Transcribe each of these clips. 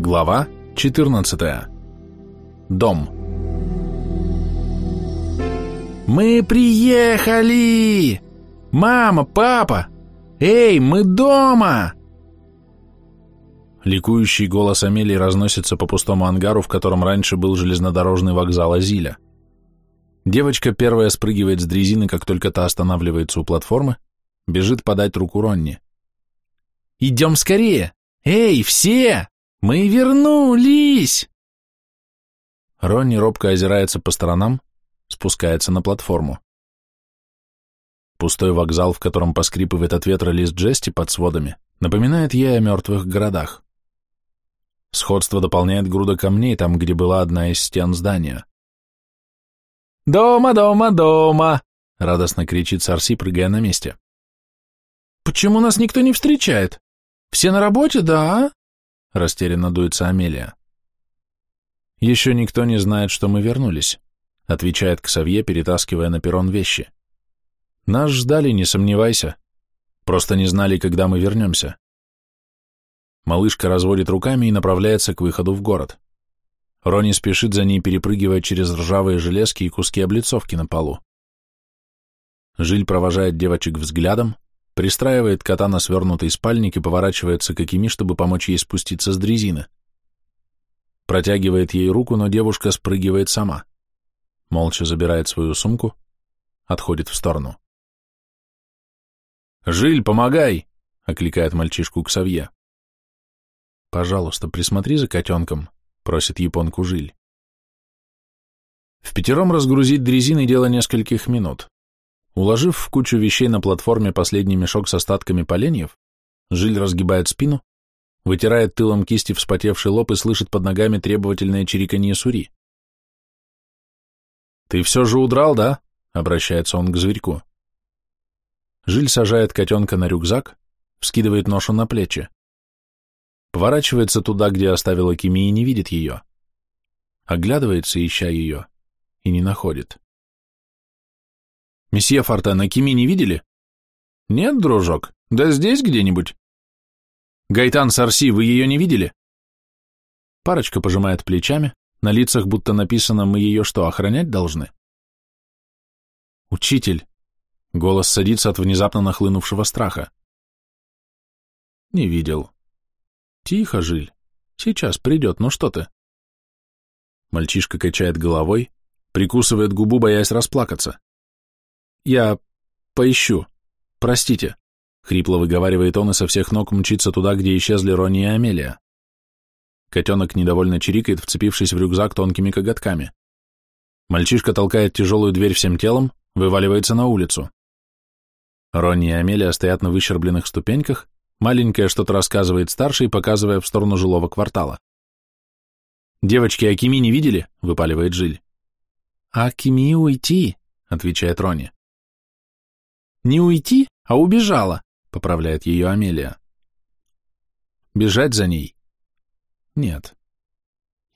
Глава 14. Дом. «Мы приехали! Мама, папа! Эй, мы дома!» Ликующий голос Амелии разносится по пустому ангару, в котором раньше был железнодорожный вокзал Азиля. Девочка первая спрыгивает с дрезины, как только та останавливается у платформы, бежит подать руку Ронни. «Идем скорее! Эй, все! Мы вернулись!» Ронни робко озирается по сторонам, спускается на платформу. Пустой вокзал, в котором поскрипывает от ветра лист жести под сводами, напоминает ей о мертвых городах. Сходство дополняет груда камней там, где была одна из стен здания. «Дома, дома, дома!» — радостно кричит Сарси, прыгая на месте. «Почему нас никто не встречает? Все на работе, да?» — растерянно дуется Амелия. «Еще никто не знает, что мы вернулись», — отвечает Ксавье, перетаскивая на перрон вещи. «Нас ждали, не сомневайся. Просто не знали, когда мы вернемся». Малышка разводит руками и направляется к выходу в город. Рони спешит за ней, перепрыгивая через ржавые железки и куски облицовки на полу. Жиль провожает девочек взглядом, пристраивает кота на свернутый спальник и поворачивается к Акими, чтобы помочь ей спуститься с дрезины. Протягивает ей руку, но девушка спрыгивает сама. Молча забирает свою сумку, отходит в сторону. «Жиль, помогай!» — окликает мальчишку к Савье. «Пожалуйста, присмотри за котенком», — просит японку Жиль. В пятером разгрузить дрезины дело нескольких минут. Уложив в кучу вещей на платформе последний мешок с остатками поленьев, Жиль разгибает спину, вытирает тылом кисти вспотевший лоб и слышит под ногами требовательное чириканье сури. «Ты все же удрал, да?» — обращается он к зверьку. Жиль сажает котенка на рюкзак, вскидывает ношу на плечи. Поворачивается туда, где оставила Кими, и не видит ее. Оглядывается, ища ее, и не находит. «Месье Фортен, а Кими не видели?» «Нет, дружок, да здесь где-нибудь». «Гайтан Сарси, вы ее не видели?» Парочка пожимает плечами, на лицах будто написано «Мы ее что, охранять должны?» «Учитель!» Голос садится от внезапно нахлынувшего страха. «Не видел», Тихо, Жиль. Сейчас придет, ну что ты? Мальчишка качает головой, прикусывает губу, боясь расплакаться. Я поищу. Простите. Хрипло выговаривает он и со всех ног мчится туда, где исчезли Ронни и Амелия. Котенок недовольно чирикает, вцепившись в рюкзак тонкими коготками. Мальчишка толкает тяжелую дверь всем телом, вываливается на улицу. Ронни и Амелия стоят на выщербленных ступеньках, Маленькая что-то рассказывает старшей, показывая в сторону жилого квартала. «Девочки, Акими не видели?» — выпаливает Жиль. «Акими уйти», — отвечает Рони. «Не уйти, а убежала», — поправляет ее Амелия. «Бежать за ней?» «Нет.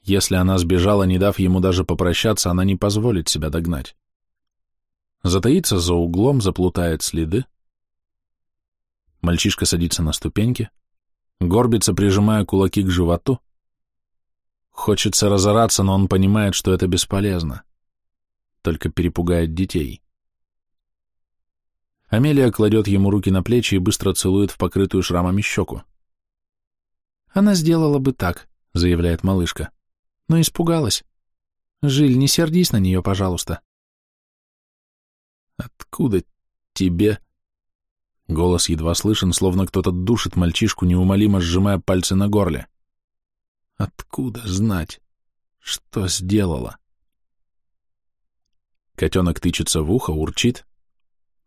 Если она сбежала, не дав ему даже попрощаться, она не позволит себя догнать. Затаится за углом, заплутает следы, Мальчишка садится на ступеньки, горбится, прижимая кулаки к животу. Хочется разораться, но он понимает, что это бесполезно. Только перепугает детей. Амелия кладет ему руки на плечи и быстро целует в покрытую шрамами щеку. «Она сделала бы так», — заявляет малышка, — «но испугалась. Жиль, не сердись на нее, пожалуйста». «Откуда тебе?» Голос едва слышен, словно кто-то душит мальчишку, неумолимо сжимая пальцы на горле. Откуда знать, что сделала? Котенок тычется в ухо, урчит.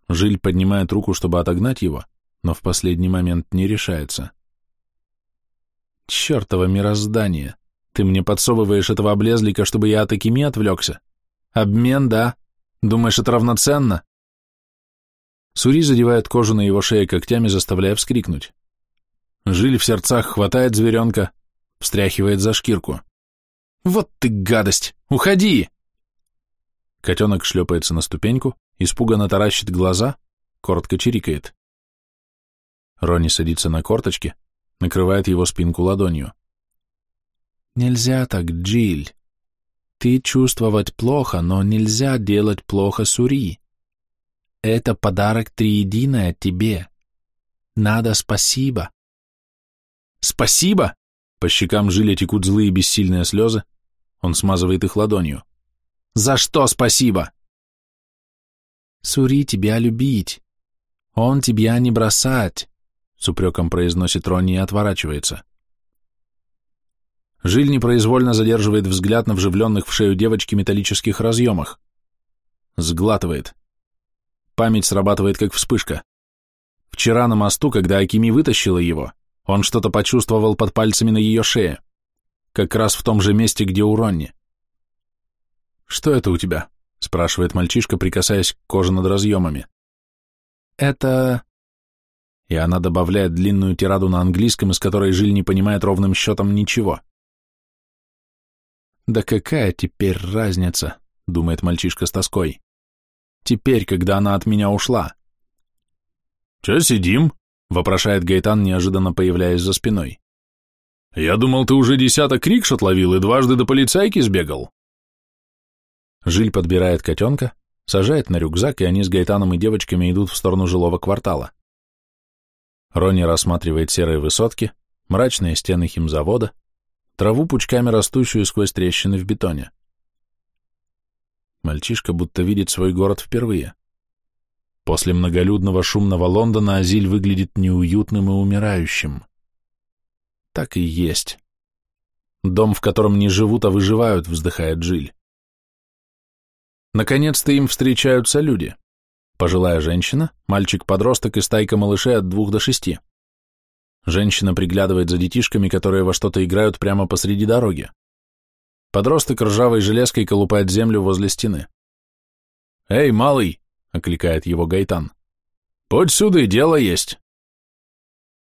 Жиль поднимает руку, чтобы отогнать его, но в последний момент не решается. Чертово мироздание! Ты мне подсовываешь этого облезлика, чтобы я от Акими отвлекся? Обмен, да? Думаешь, это равноценно? Сури задевает кожу на его шее когтями, заставляя вскрикнуть. Жиль в сердцах хватает зверенка, встряхивает за шкирку. «Вот ты гадость! Уходи!» Котенок шлепается на ступеньку, испуганно таращит глаза, коротко чирикает. Ронни садится на корточки, накрывает его спинку ладонью. Нельзя так, Джиль. Ты чувствовать плохо, но нельзя делать плохо Сури. Это подарок триединое тебе. Надо спасибо. Спасибо? По щекам Жиля текут злые бессильные слезы. Он смазывает их ладонью. За что спасибо? Сури тебя любить. Он тебя не бросать, с упреком произносит Ронни и отворачивается. Жиль непроизвольно задерживает взгляд на вживленных в шею девочки металлических разъемах. Сглатывает. Память срабатывает, как вспышка. Вчера на мосту, когда Акими вытащила его, он что-то почувствовал под пальцами на ее шее. Как раз в том же месте, где у Ронни. «Что это у тебя?» — спрашивает мальчишка, прикасаясь к коже над разъемами. «Это...» И она добавляет длинную тираду на английском, из которой Жиль не понимает ровным счетом ничего. «Да какая теперь разница?» — думает мальчишка с тоской. «Теперь, когда она от меня ушла». «Че сидим?» — вопрошает Гайтан, неожиданно появляясь за спиной. «Я думал, ты уже десяток рикшот ловил и дважды до полицайки сбегал». Жиль подбирает котенка, сажает на рюкзак, и они с Гайтаном и девочками идут в сторону жилого квартала. Рони рассматривает серые высотки, мрачные стены химзавода, траву пучками растущую сквозь трещины в бетоне. Мальчишка будто видит свой город впервые. После многолюдного шумного Лондона Азиль выглядит неуютным и умирающим. Так и есть. Дом, в котором не живут, а выживают, вздыхает Джиль. Наконец-то им встречаются люди. Пожилая женщина, мальчик-подросток и стайка малышей от двух до шести. Женщина приглядывает за детишками, которые во что-то играют прямо посреди дороги. Подросток ржавой железкой колупает землю возле стены. «Эй, малый!» — окликает его Гайтан. «Подь сюда, дело есть!»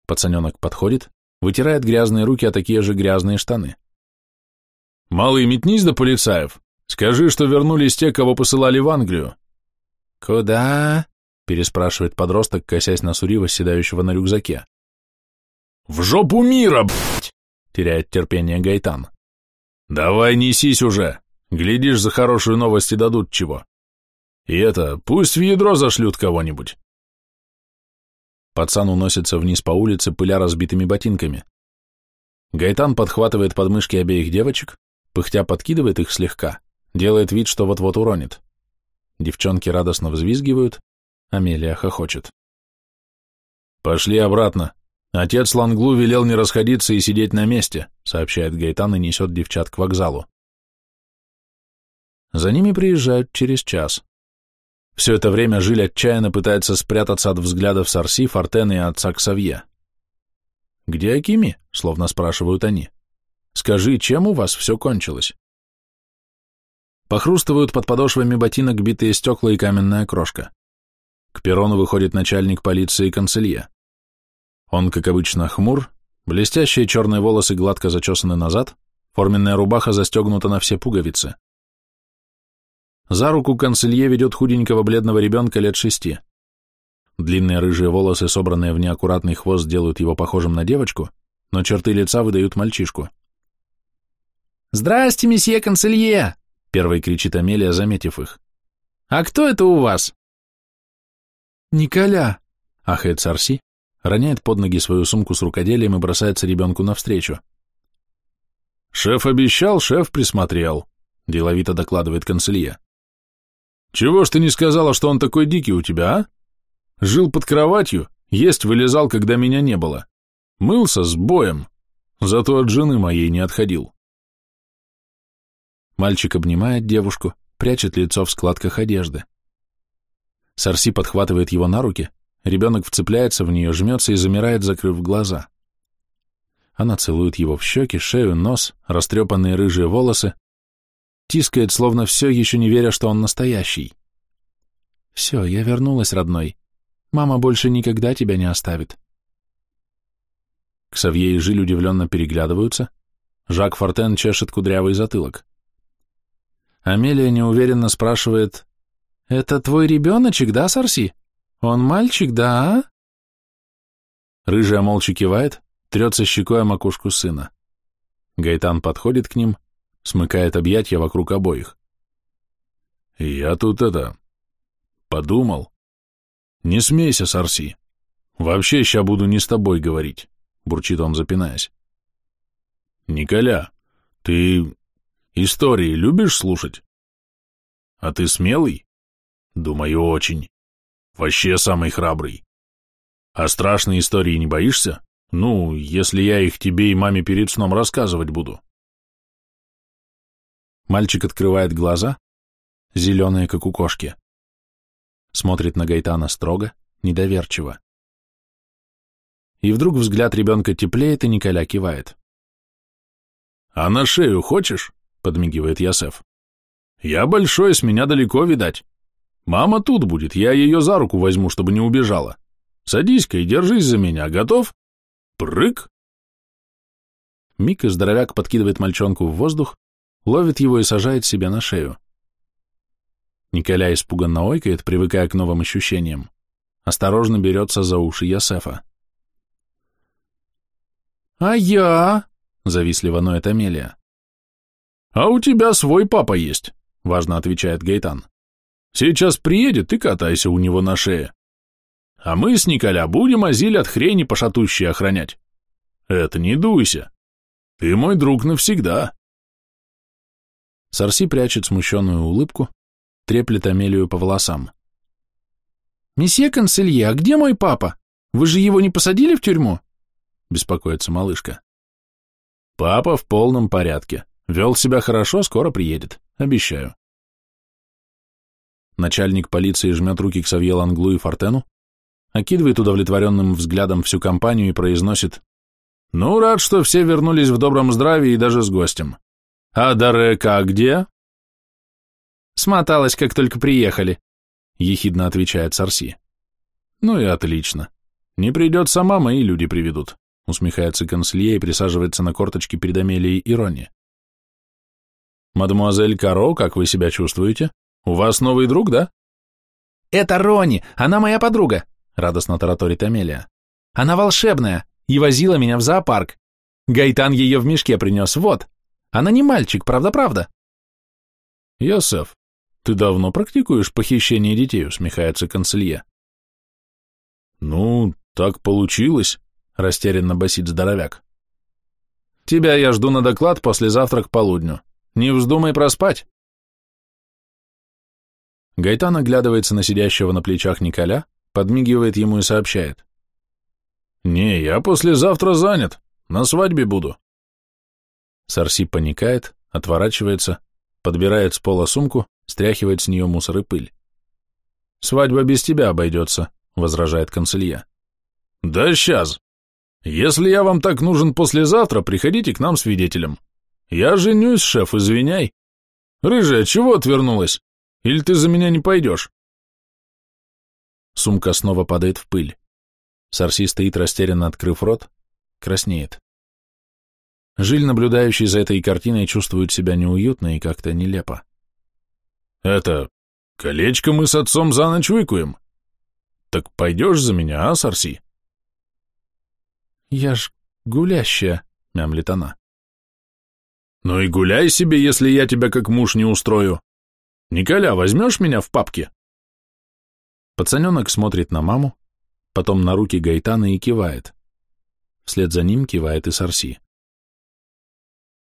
Пацаненок подходит, вытирает грязные руки, а такие же грязные штаны. «Малый, метнись до полицаев! Скажи, что вернулись те, кого посылали в Англию!» «Куда?» — переспрашивает подросток, косясь на Сурива, седающего на рюкзаке. «В жопу мира, блядь!» — теряет терпение Гайтан. «Давай несись уже! Глядишь, за хорошую новость и дадут чего. И это, пусть в ядро зашлют кого-нибудь!» Пацан уносится вниз по улице, пыля разбитыми ботинками. Гайтан подхватывает подмышки обеих девочек, пыхтя подкидывает их слегка, делает вид, что вот-вот уронит. Девчонки радостно взвизгивают, Амелия хохочет. «Пошли обратно», Отец Ланглу велел не расходиться и сидеть на месте, сообщает Гайтан и несет девчат к вокзалу. За ними приезжают через час. Все это время Жиль отчаянно пытается спрятаться от взглядов Сарси, Фортена и отца Ксавье. «Где Акими?» — словно спрашивают они. «Скажи, чем у вас все кончилось?» Похрустывают под подошвами ботинок битые стекла и каменная крошка. К перрону выходит начальник полиции канцелье. Он, как обычно, хмур, блестящие черные волосы гладко зачесаны назад, форменная рубаха застегнута на все пуговицы. За руку канцелье ведет худенького бледного ребенка лет шести. Длинные рыжие волосы, собранные в неаккуратный хвост, делают его похожим на девочку, но черты лица выдают мальчишку. «Здрасте, месье канцелье!» — первый кричит Амелия, заметив их. «А кто это у вас?» «Николя!» — ахает Сарси, роняет под ноги свою сумку с рукоделием и бросается ребенку навстречу. «Шеф обещал, шеф присмотрел», — деловито докладывает канцелье. «Чего ж ты не сказала, что он такой дикий у тебя, а? Жил под кроватью, есть вылезал, когда меня не было. Мылся с боем, зато от жены моей не отходил». Мальчик обнимает девушку, прячет лицо в складках одежды. Сарси подхватывает его на руки, Ребенок вцепляется в нее, жмется и замирает, закрыв глаза. Она целует его в щеки, шею, нос, растрепанные рыжие волосы, тискает, словно все, еще не веря, что он настоящий. «Все, я вернулась, родной. Мама больше никогда тебя не оставит». Ксавье и Жиль удивленно переглядываются. Жак Фортен чешет кудрявый затылок. Амелия неуверенно спрашивает, «Это твой ребеночек, да, Сарси?» Он мальчик, да? Рыжая молча кивает, трется щекой о макушку сына. Гайтан подходит к ним, смыкает объятья вокруг обоих. «Я тут это... подумал. Не смейся, Сарси. Вообще, ща буду не с тобой говорить», — бурчит он, запинаясь. «Николя, ты истории любишь слушать? А ты смелый? Думаю, очень. Вообще самый храбрый. А страшные истории не боишься? Ну, если я их тебе и маме перед сном рассказывать буду. Мальчик открывает глаза, зеленые, как у кошки. Смотрит на Гайтана строго, недоверчиво. И вдруг взгляд ребенка теплеет, и Николя кивает. «А на шею хочешь?» — подмигивает Ясеф. «Я большой, с меня далеко видать. Мама тут будет, я ее за руку возьму, чтобы не убежала. Садись-ка и держись за меня, готов? Прыг!» Миг и здоровяк подкидывает мальчонку в воздух, ловит его и сажает себе на шею. Николя испуганно ойкает, привыкая к новым ощущениям. Осторожно берется за уши Ясефа. «А я?» — завистливо ноет Амелия. «А у тебя свой папа есть», — важно отвечает Гайтан. «Сейчас приедет и катайся у него на шее. А мы с Николя будем азиль от хрени пошатущей охранять. Это не дуйся. Ты мой друг навсегда». Сарси прячет смущенную улыбку, треплет Амелию по волосам. «Месье Конселье, а где мой папа? Вы же его не посадили в тюрьму?» — беспокоится малышка. «Папа в полном порядке. Вел себя хорошо, скоро приедет. Обещаю». Начальник полиции жмет руки к Савье Ланглу и Фортену, окидывает удовлетворенным взглядом всю компанию и произносит «Ну, рад, что все вернулись в добром здравии и даже с гостем. А Дарека где?» «Смоталась, как только приехали», — ехидно отвечает Сарси. «Ну и отлично. Не придет сама, мои люди приведут», — усмехается конселье и присаживается на корточки перед Амелией и Ронни. «Мадемуазель Каро, как вы себя чувствуете? У вас новый друг, да?» «Это Ронни, она моя подруга», — радостно тараторит Амелия. «Она волшебная и возила меня в зоопарк. Гайтан ее в мешке принес, вот. Она не мальчик, правда-правда?» «Йосеф, ты давно практикуешь похищение детей?» — усмехается конселье. «Ну, так получилось», — растерянно басит здоровяк. «Тебя я жду на доклад послезавтра к полудню. Не вздумай проспать». Гайтан оглядывается на сидящего на плечах Николя, подмигивает ему и сообщает. «Не, я послезавтра занят, на свадьбе буду». Сарси паникает, отворачивается, подбирает с пола сумку, стряхивает с нее мусор и пыль. «Свадьба без тебя обойдется», — возражает конселье. «Да сейчас. Если я вам так нужен послезавтра, приходите к нам свидетелем. Я женюсь, шеф, извиняй. Рыжая, чего отвернулась? Или ты за меня не пойдешь?» Сумка снова падает в пыль. Сарси стоит растерянно, открыв рот, краснеет. Жиль, наблюдающий за этой картиной, чувствует себя неуютно и как-то нелепо. «Это... колечко мы с отцом за ночь выкуем. Так пойдешь за меня, а, Сарси?» «Я ж гулящая», — мямлит она. «Ну и гуляй себе, если я тебя как муж не устрою. Николя, возьмешь меня в папке?» Пацаненок смотрит на маму, потом на руки Гайтана и кивает. Вслед за ним кивает и Сарси.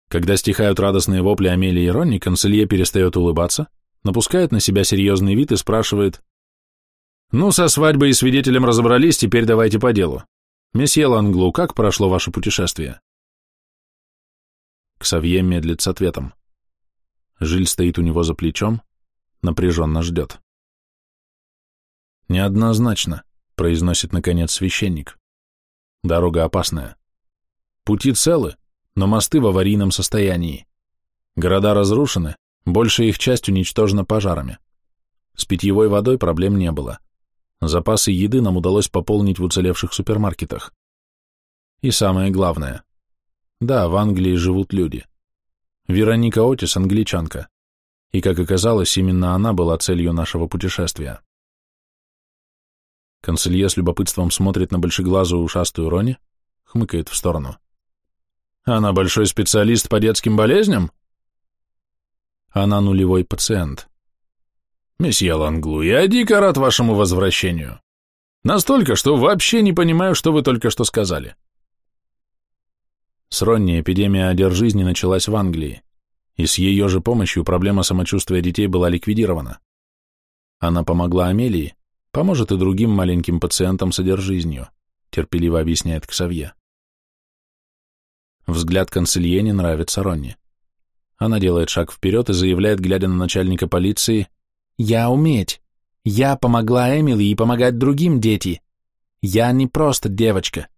Когда стихают радостные вопли Амелии и Ронни, конселье перестает улыбаться, напускает на себя серьезный вид и спрашивает, «Ну, со свадьбой и свидетелем разобрались, теперь давайте по делу. Месье Ланглу, как прошло ваше путешествие?» Ксавье медлит с ответом. Жиль стоит у него за плечом, напряженно ждет. «Неоднозначно», — произносит наконец священник. «Дорога опасная. Пути целы, но мосты в аварийном состоянии. Города разрушены, большая их часть уничтожена пожарами. С питьевой водой проблем не было. Запасы еды нам удалось пополнить в уцелевших супермаркетах. И самое главное. Да, в Англии живут люди. Вероника Отис – англичанка. И, как оказалось, именно она была целью нашего путешествия. Конселье с любопытством смотрит на большеглазую ушастую Рони, хмыкает в сторону. Она большой специалист по детским болезням? Она нулевой пациент. Месье Ланглу, я дико рад вашему возвращению. Настолько, что вообще не понимаю, что вы только что сказали. С Ронни эпидемия одержизни началась в Англии, и с ее же помощью проблема самочувствия детей была ликвидирована. Она помогла Амелии, поможет и другим маленьким пациентам с одержизнью, терпеливо объясняет Ксавье. Взгляд консилье не нравится Ронни. Она делает шаг вперед и заявляет, глядя на начальника полиции, «Я уметь. Я помогла Эмили и помогать другим дети. Я не просто девочка.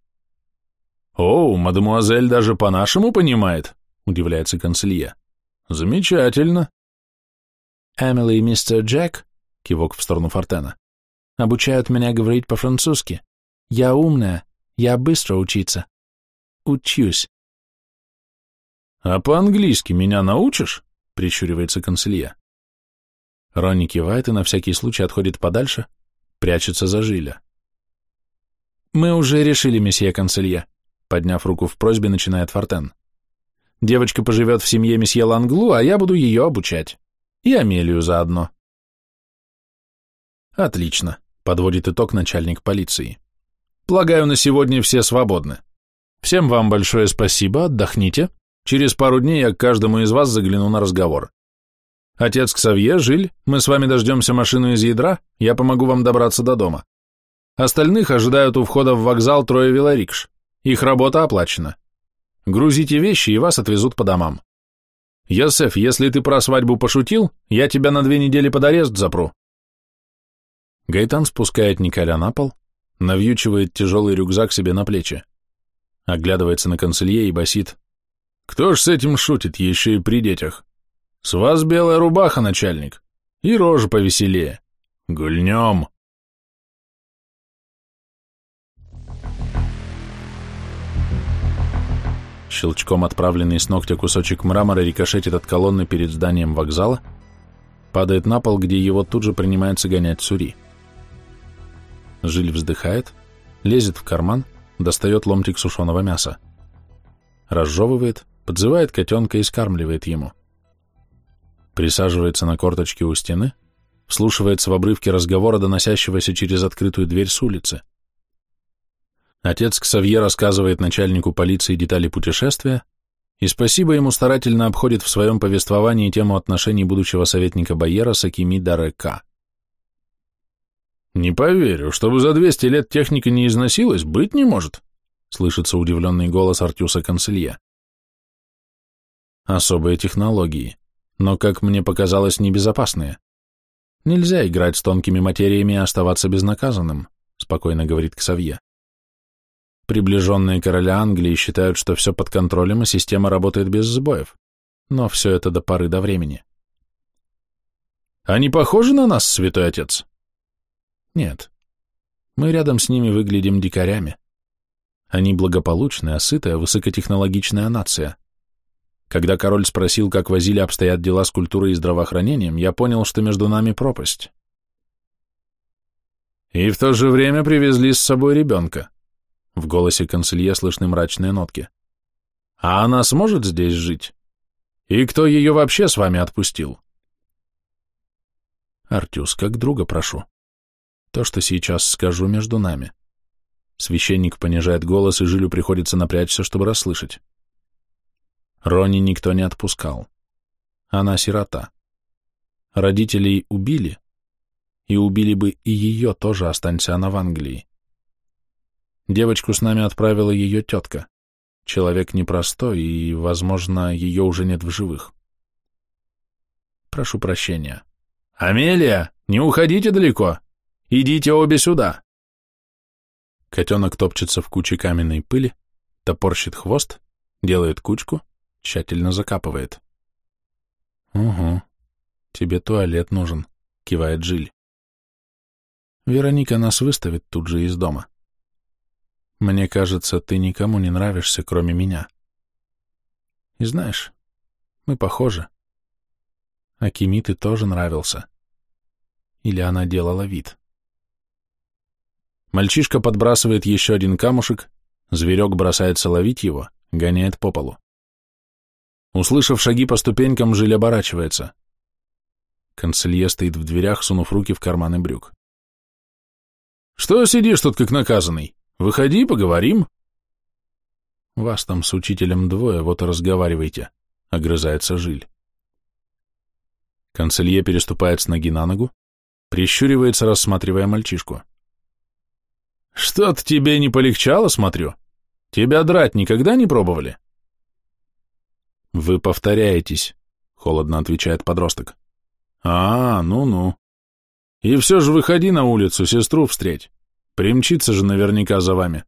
«О, мадемуазель даже по-нашему понимает», — удивляется консилье. «Замечательно». «Эмили и мистер Джек», — кивок в сторону Фортена, — «обучают меня говорить по-французски. Я умная, я быстро учиться. Учусь». «А по-английски меня научишь?» — прищуривается консилье. Ронни кивает и на всякий случай отходит подальше, прячется за Жиля. «Мы уже решили, месье консилье», Подняв руку в просьбе, начинает Фортен. Девочка поживет в семье месье Ланглу, а я буду ее обучать. И Амелию заодно. Отлично, подводит итог начальник полиции. Полагаю, на сегодня все свободны. Всем вам большое спасибо, отдохните. Через пару дней я к каждому из вас загляну на разговор. Отец Ксавье, Жиль, мы с вами дождемся машину из ядра, я помогу вам добраться до дома. Остальных ожидают у входа в вокзал трое велорикш. Их работа оплачена. Грузите вещи, и вас отвезут по домам. Йосеф, если ты про свадьбу пошутил, я тебя на две недели под арест запру. Гайтан спускает Николя на пол, навьючивает тяжелый рюкзак себе на плечи, оглядывается на консилье и басит. Кто ж с этим шутит, еще и при детях? С вас белая рубаха, начальник, и рожа повеселее. Гульнем. Щелчком отправленный с ногтя кусочек мрамора рикошетит от колонны перед зданием вокзала, падает на пол, где его тут же принимается гонять Сури. Жиль вздыхает, лезет в карман, достает ломтик сушеного мяса. Разжевывает, подзывает котенка и скармливает ему. Присаживается на корточки у стены, вслушивается в обрывки разговора, доносящегося через открытую дверь с улицы. Отец Ксавье рассказывает начальнику полиции детали путешествия, и спасибо ему старательно обходит в своем повествовании тему отношений будущего советника Байера с Акими Дарека. «Не поверю, чтобы за 200 лет техника не износилась, быть не может», слышится удивленный голос Артюса Конселье. Особые технологии, но, как мне показалось, небезопасные. Нельзя играть с тонкими материями и оставаться безнаказанным, спокойно говорит Ксавье. Приближенные короля Англии считают, что все под контролем и система работает без сбоев. Но все это до поры до времени. Они похожи на нас, святой отец? Нет. Мы рядом с ними выглядим дикарями. Они благополучная, сытая, высокотехнологичная нация. Когда король спросил, как возили обстоят дела с культурой и здравоохранением, я понял, что между нами пропасть. И в то же время привезли с собой ребенка. В голосе консилье слышны мрачные нотки. «А она сможет здесь жить? И кто ее вообще с вами отпустил?» «Артюс, как друга прошу. То, что сейчас скажу между нами». Священник понижает голос, и Жилю приходится напрячься, чтобы расслышать. Рони никто не отпускал. Она сирота. Родителей убили, и убили бы и ее тоже, останься она в Англии. Девочку с нами отправила ее тетка. Человек непростой, и, возможно, ее уже нет в живых. Прошу прощения. «Амелия, не уходите далеко! Идите обе сюда!» Котенок топчется в куче каменной пыли, топорщит хвост, делает кучку, тщательно закапывает. «Угу, тебе туалет нужен», — кивает Жиль. Вероника нас выставит тут же из дома. Мне кажется, ты никому не нравишься, кроме меня. И знаешь, мы похожи. А Кими ты тоже нравился. Или она делала вид. Мальчишка подбрасывает еще один камушек, зверек бросается ловить его, гоняет по полу. Услышав шаги по ступенькам, Жиль оборачивается. Канцелье стоит в дверях, сунув руки в карманы брюк. «Что сидишь тут, как наказанный? Выходи, поговорим». «Вас там с учителем двое, вот и разговаривайте», — огрызается Жиль. Канцелье переступает с ноги на ногу, прищуривается, рассматривая мальчишку. «Что-то тебе не полегчало, смотрю. Тебя драть никогда не пробовали?» «Вы повторяетесь», — холодно отвечает подросток. «А, ну-ну. И все же выходи на улицу, сестру встреть. Примчится же наверняка за вами.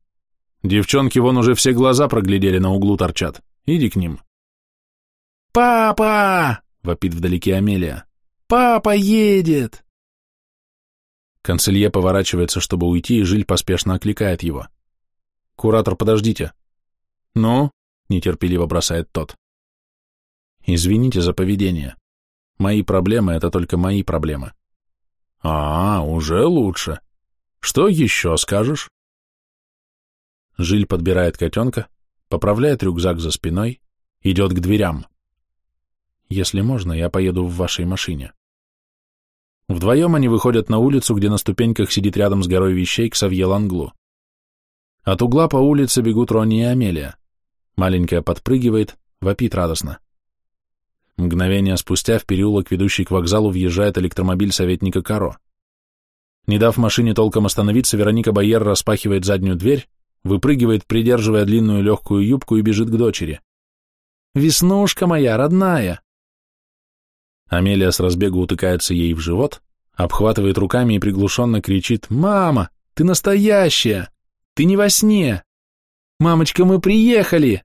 Девчонки вон уже все глаза проглядели, на углу торчат. Иди к ним». «Папа!» — вопит вдалеке Амелия. «Папа едет!» Канцелье поворачивается, чтобы уйти, и Жиль поспешно окликает его. «Куратор, подождите». «Ну?» — нетерпеливо бросает тот. «Извините за поведение. Мои проблемы — это только мои проблемы». «А, уже лучше. Что еще скажешь?» Жиль подбирает котенка, поправляет рюкзак за спиной, идет к дверям. «Если можно, я поеду в вашей машине». Вдвоем они выходят на улицу, где на ступеньках сидит рядом с горой вещей Ксавье Ланглу. От угла по улице бегут Ронни и Амелия. Маленькая подпрыгивает, вопит радостно. Мгновение спустя в переулок, ведущий к вокзалу, въезжает электромобиль советника Каро. Не дав машине толком остановиться, Вероника Байер распахивает заднюю дверь, выпрыгивает, придерживая длинную легкую юбку и бежит к дочери. «Веснушка моя, родная!» Амелия с разбегу утыкается ей в живот, обхватывает руками и приглушенно кричит «Мама, ты настоящая! Ты не во сне! Мамочка, мы приехали!»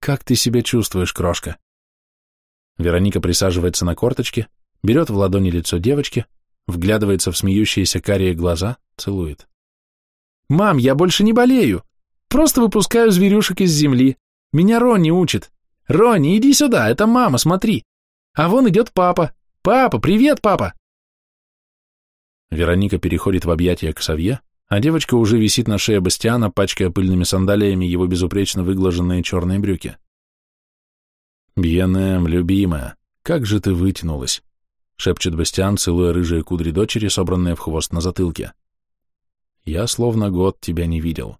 «Как ты себя чувствуешь, крошка?» Вероника присаживается на корточке, берет в ладони лицо девочки, вглядывается в смеющиеся карие глаза, целует. «Мам, я больше не болею! Просто выпускаю зверюшек из земли. Меня Ронни учит. Ронни, иди сюда, это мама, смотри!» А вон идет папа. Папа, привет, папа!» Вероника переходит в объятия к Савье, а девочка уже висит на шее Бастиана, пачкая пыльными сандалиями его безупречно выглаженные черные брюки. «Бьенэм, любимая, как же ты вытянулась!» — шепчет Бастиан, целуя рыжие кудри дочери, собранные в хвост на затылке. «Я словно год тебя не видел.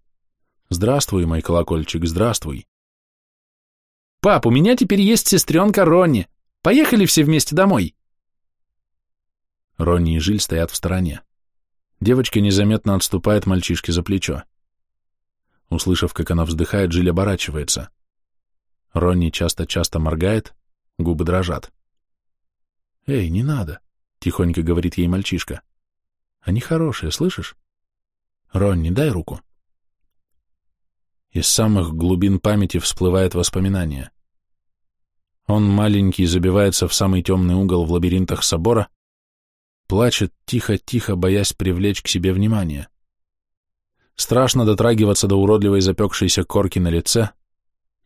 Здравствуй, мой колокольчик, здравствуй!» «Пап, у меня теперь есть сестренка Ронни!» Поехали все вместе домой!» Ронни и Жиль стоят в стороне. Девочка незаметно отступает мальчишке за плечо. Услышав, как она вздыхает, Жиль оборачивается. Ронни часто-часто моргает, губы дрожат. «Эй, не надо», — тихонько говорит ей мальчишка. «Они хорошие, слышишь? Ронни, дай руку». Из самых глубин памяти всплывает воспоминание. Он маленький забивается в самый темный угол в лабиринтах собора, плачет тихо-тихо, боясь привлечь к себе внимание. Страшно дотрагиваться до уродливой запекшейся корки на лице,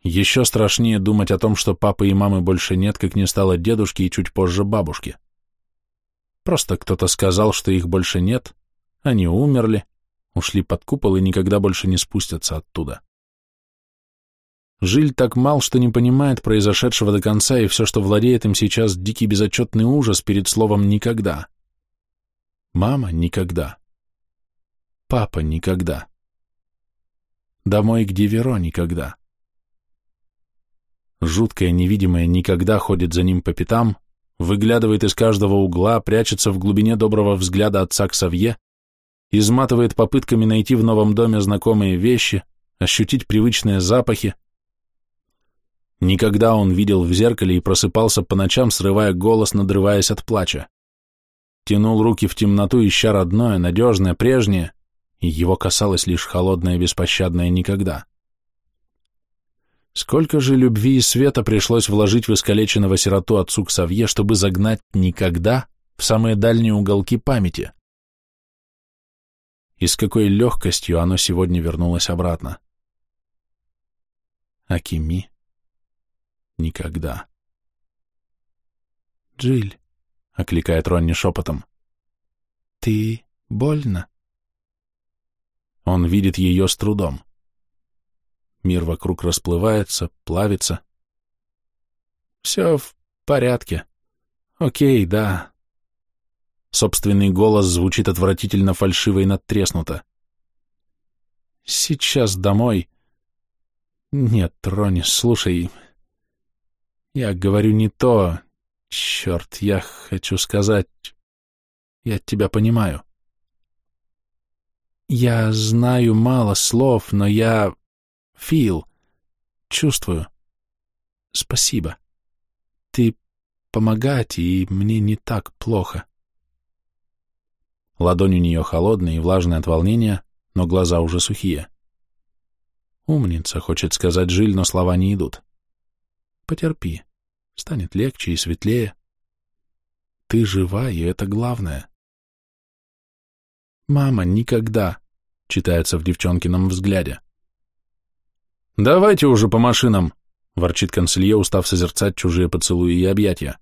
еще страшнее думать о том, что папы и мамы больше нет, как не стало дедушки и чуть позже бабушки. Просто кто-то сказал, что их больше нет, они умерли, ушли под купол и никогда больше не спустятся оттуда. Жиль так мал, что не понимает произошедшего до конца, и все, что владеет им сейчас, дикий безотчетный ужас перед словом «никогда». Мама никогда. Папа никогда. Домой, где Веро никогда. Жуткое невидимое никогда ходит за ним по пятам, выглядывает из каждого угла, прячется в глубине доброго взгляда отца к Савье, изматывает попытками найти в новом доме знакомые вещи, ощутить привычные запахи, Никогда он видел в зеркале и просыпался по ночам, срывая голос, надрываясь от плача. Тянул руки в темноту, ища родное, надежное, прежнее, и его касалось лишь холодное, беспощадное никогда. Сколько же любви и света пришлось вложить в искалеченного сироту отцу к Савье, чтобы загнать никогда в самые дальние уголки памяти? И с какой легкостью оно сегодня вернулось обратно. Акими никогда. «Джиль», — окликает Ронни шепотом, — «ты больно?» Он видит ее с трудом. Мир вокруг расплывается, плавится. Все в порядке. Окей, да. Собственный голос звучит отвратительно фальшиво и надтреснуто. Сейчас домой. Нет, Рони, слушай. Я говорю не то. Черт, я хочу сказать... Я тебя понимаю. Я знаю мало слов, но я... Фил. Чувствую. Спасибо. Ты помогать, и мне не так плохо. Ладонь у нее холодная и влажная от волнения, но глаза уже сухие. Умница, хочет сказать Жиль, но слова не идут. Потерпи. Станет легче и светлее. Ты жива, и это главное. «Мама, никогда!» — читается в девчонкином взгляде. «Давайте уже по машинам!» — ворчит консилье, устав созерцать чужие поцелуи и объятия.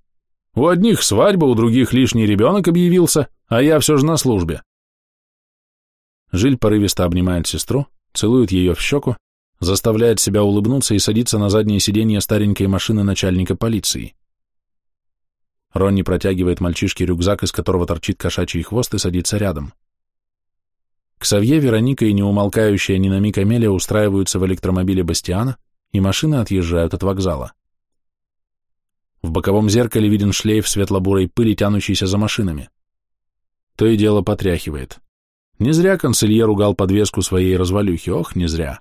«У одних свадьба, у других лишний ребенок объявился, а я все же на службе». Жиль порывисто обнимает сестру, целует ее в щеку, заставляет себя улыбнуться и садится на заднее сиденье старенькой машины начальника полиции. Ронни протягивает мальчишке рюкзак, из которого торчит кошачий хвост, и садится рядом. Ксавье, Вероника и неумолкающая ни на миг Амелия устраиваются в электромобиле Бастиана, и машины отъезжают от вокзала. В боковом зеркале виден шлейф светло-бурой пыли, тянущийся за машинами. То и дело потряхивает. Не зря консильер ругал подвеску своей развалюхи, ох, не зря.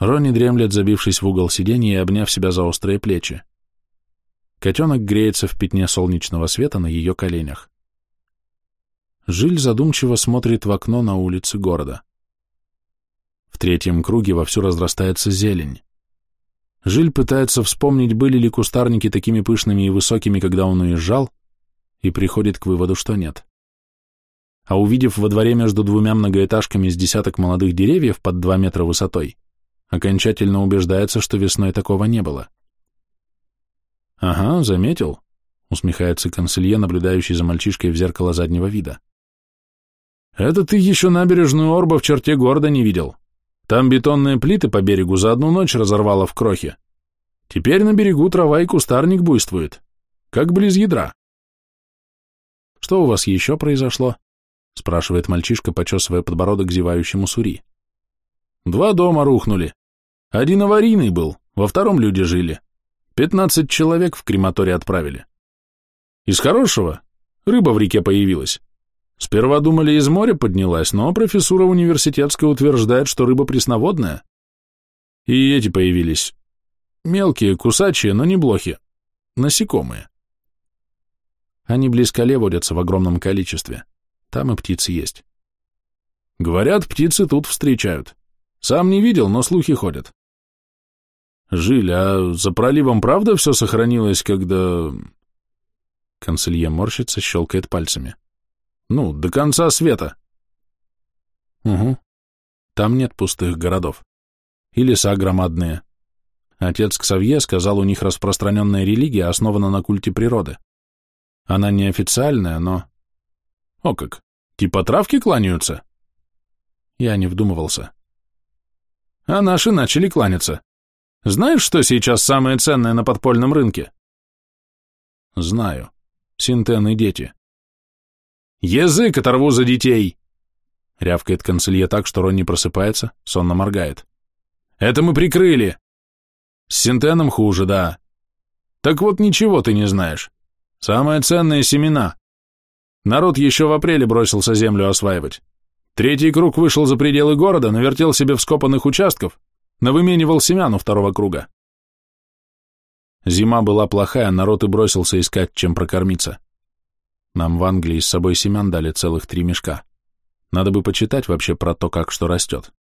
Ронни дремлет, забившись в угол сиденья и обняв себя за острые плечи. Котенок греется в пятне солнечного света на ее коленях. Жиль задумчиво смотрит в окно на улицы города. В третьем круге вовсю разрастается зелень. Жиль пытается вспомнить, были ли кустарники такими пышными и высокими, когда он уезжал, и приходит к выводу, что нет. А увидев во дворе между двумя многоэтажками с десяток молодых деревьев под два метра высотой, окончательно убеждается, что весной такого не было. «Ага, заметил», — усмехается консилье, наблюдающий за мальчишкой в зеркало заднего вида. Это ты еще набережную Орба в черте города не видел. Там бетонные плиты по берегу за одну ночь разорвало в крохе. Теперь на берегу трава и кустарник буйствует. Как близ ядра. Что у вас еще произошло? Спрашивает мальчишка, почесывая подбородок зевающему Сури. Два дома рухнули. Один аварийный был, во втором люди жили. Пятнадцать человек в крематорий отправили. Из хорошего рыба в реке появилась. Сперва думали, из моря поднялась, но профессура университетская утверждает, что рыба пресноводная. И эти появились. Мелкие, кусачие, но не блохи. Насекомые. Они близко водятся в огромном количестве. Там и птицы есть. Говорят, птицы тут встречают. Сам не видел, но слухи ходят. Жиль, а за проливом правда все сохранилось, когда... Консилье морщится, щелкает пальцами. Ну, до конца света. Угу. Там нет пустых городов. И леса громадные. Отец Ксавье сказал, у них распространенная религия основана на культе природы. Она неофициальная, но... О как, типа травки кланяются? Я не вдумывался. А наши начали кланяться. Знаешь, что сейчас самое ценное на подпольном рынке? Знаю. Синтен и дети. «Язык оторву за детей!» Рявкает консилье так, что Ронни просыпается, сонно моргает. «Это мы прикрыли!» «С Синтеном хуже, да. Так вот ничего ты не знаешь. Самое ценное — семена. Народ еще в апреле бросился землю осваивать. Третий круг вышел за пределы города, навертел себе вскопанных участков, навыменивал семян у второго круга. Зима была плохая, народ и бросился искать, чем прокормиться. Нам в Англии с собой семян дали целых три мешка. Надо бы почитать вообще про то, как что растет.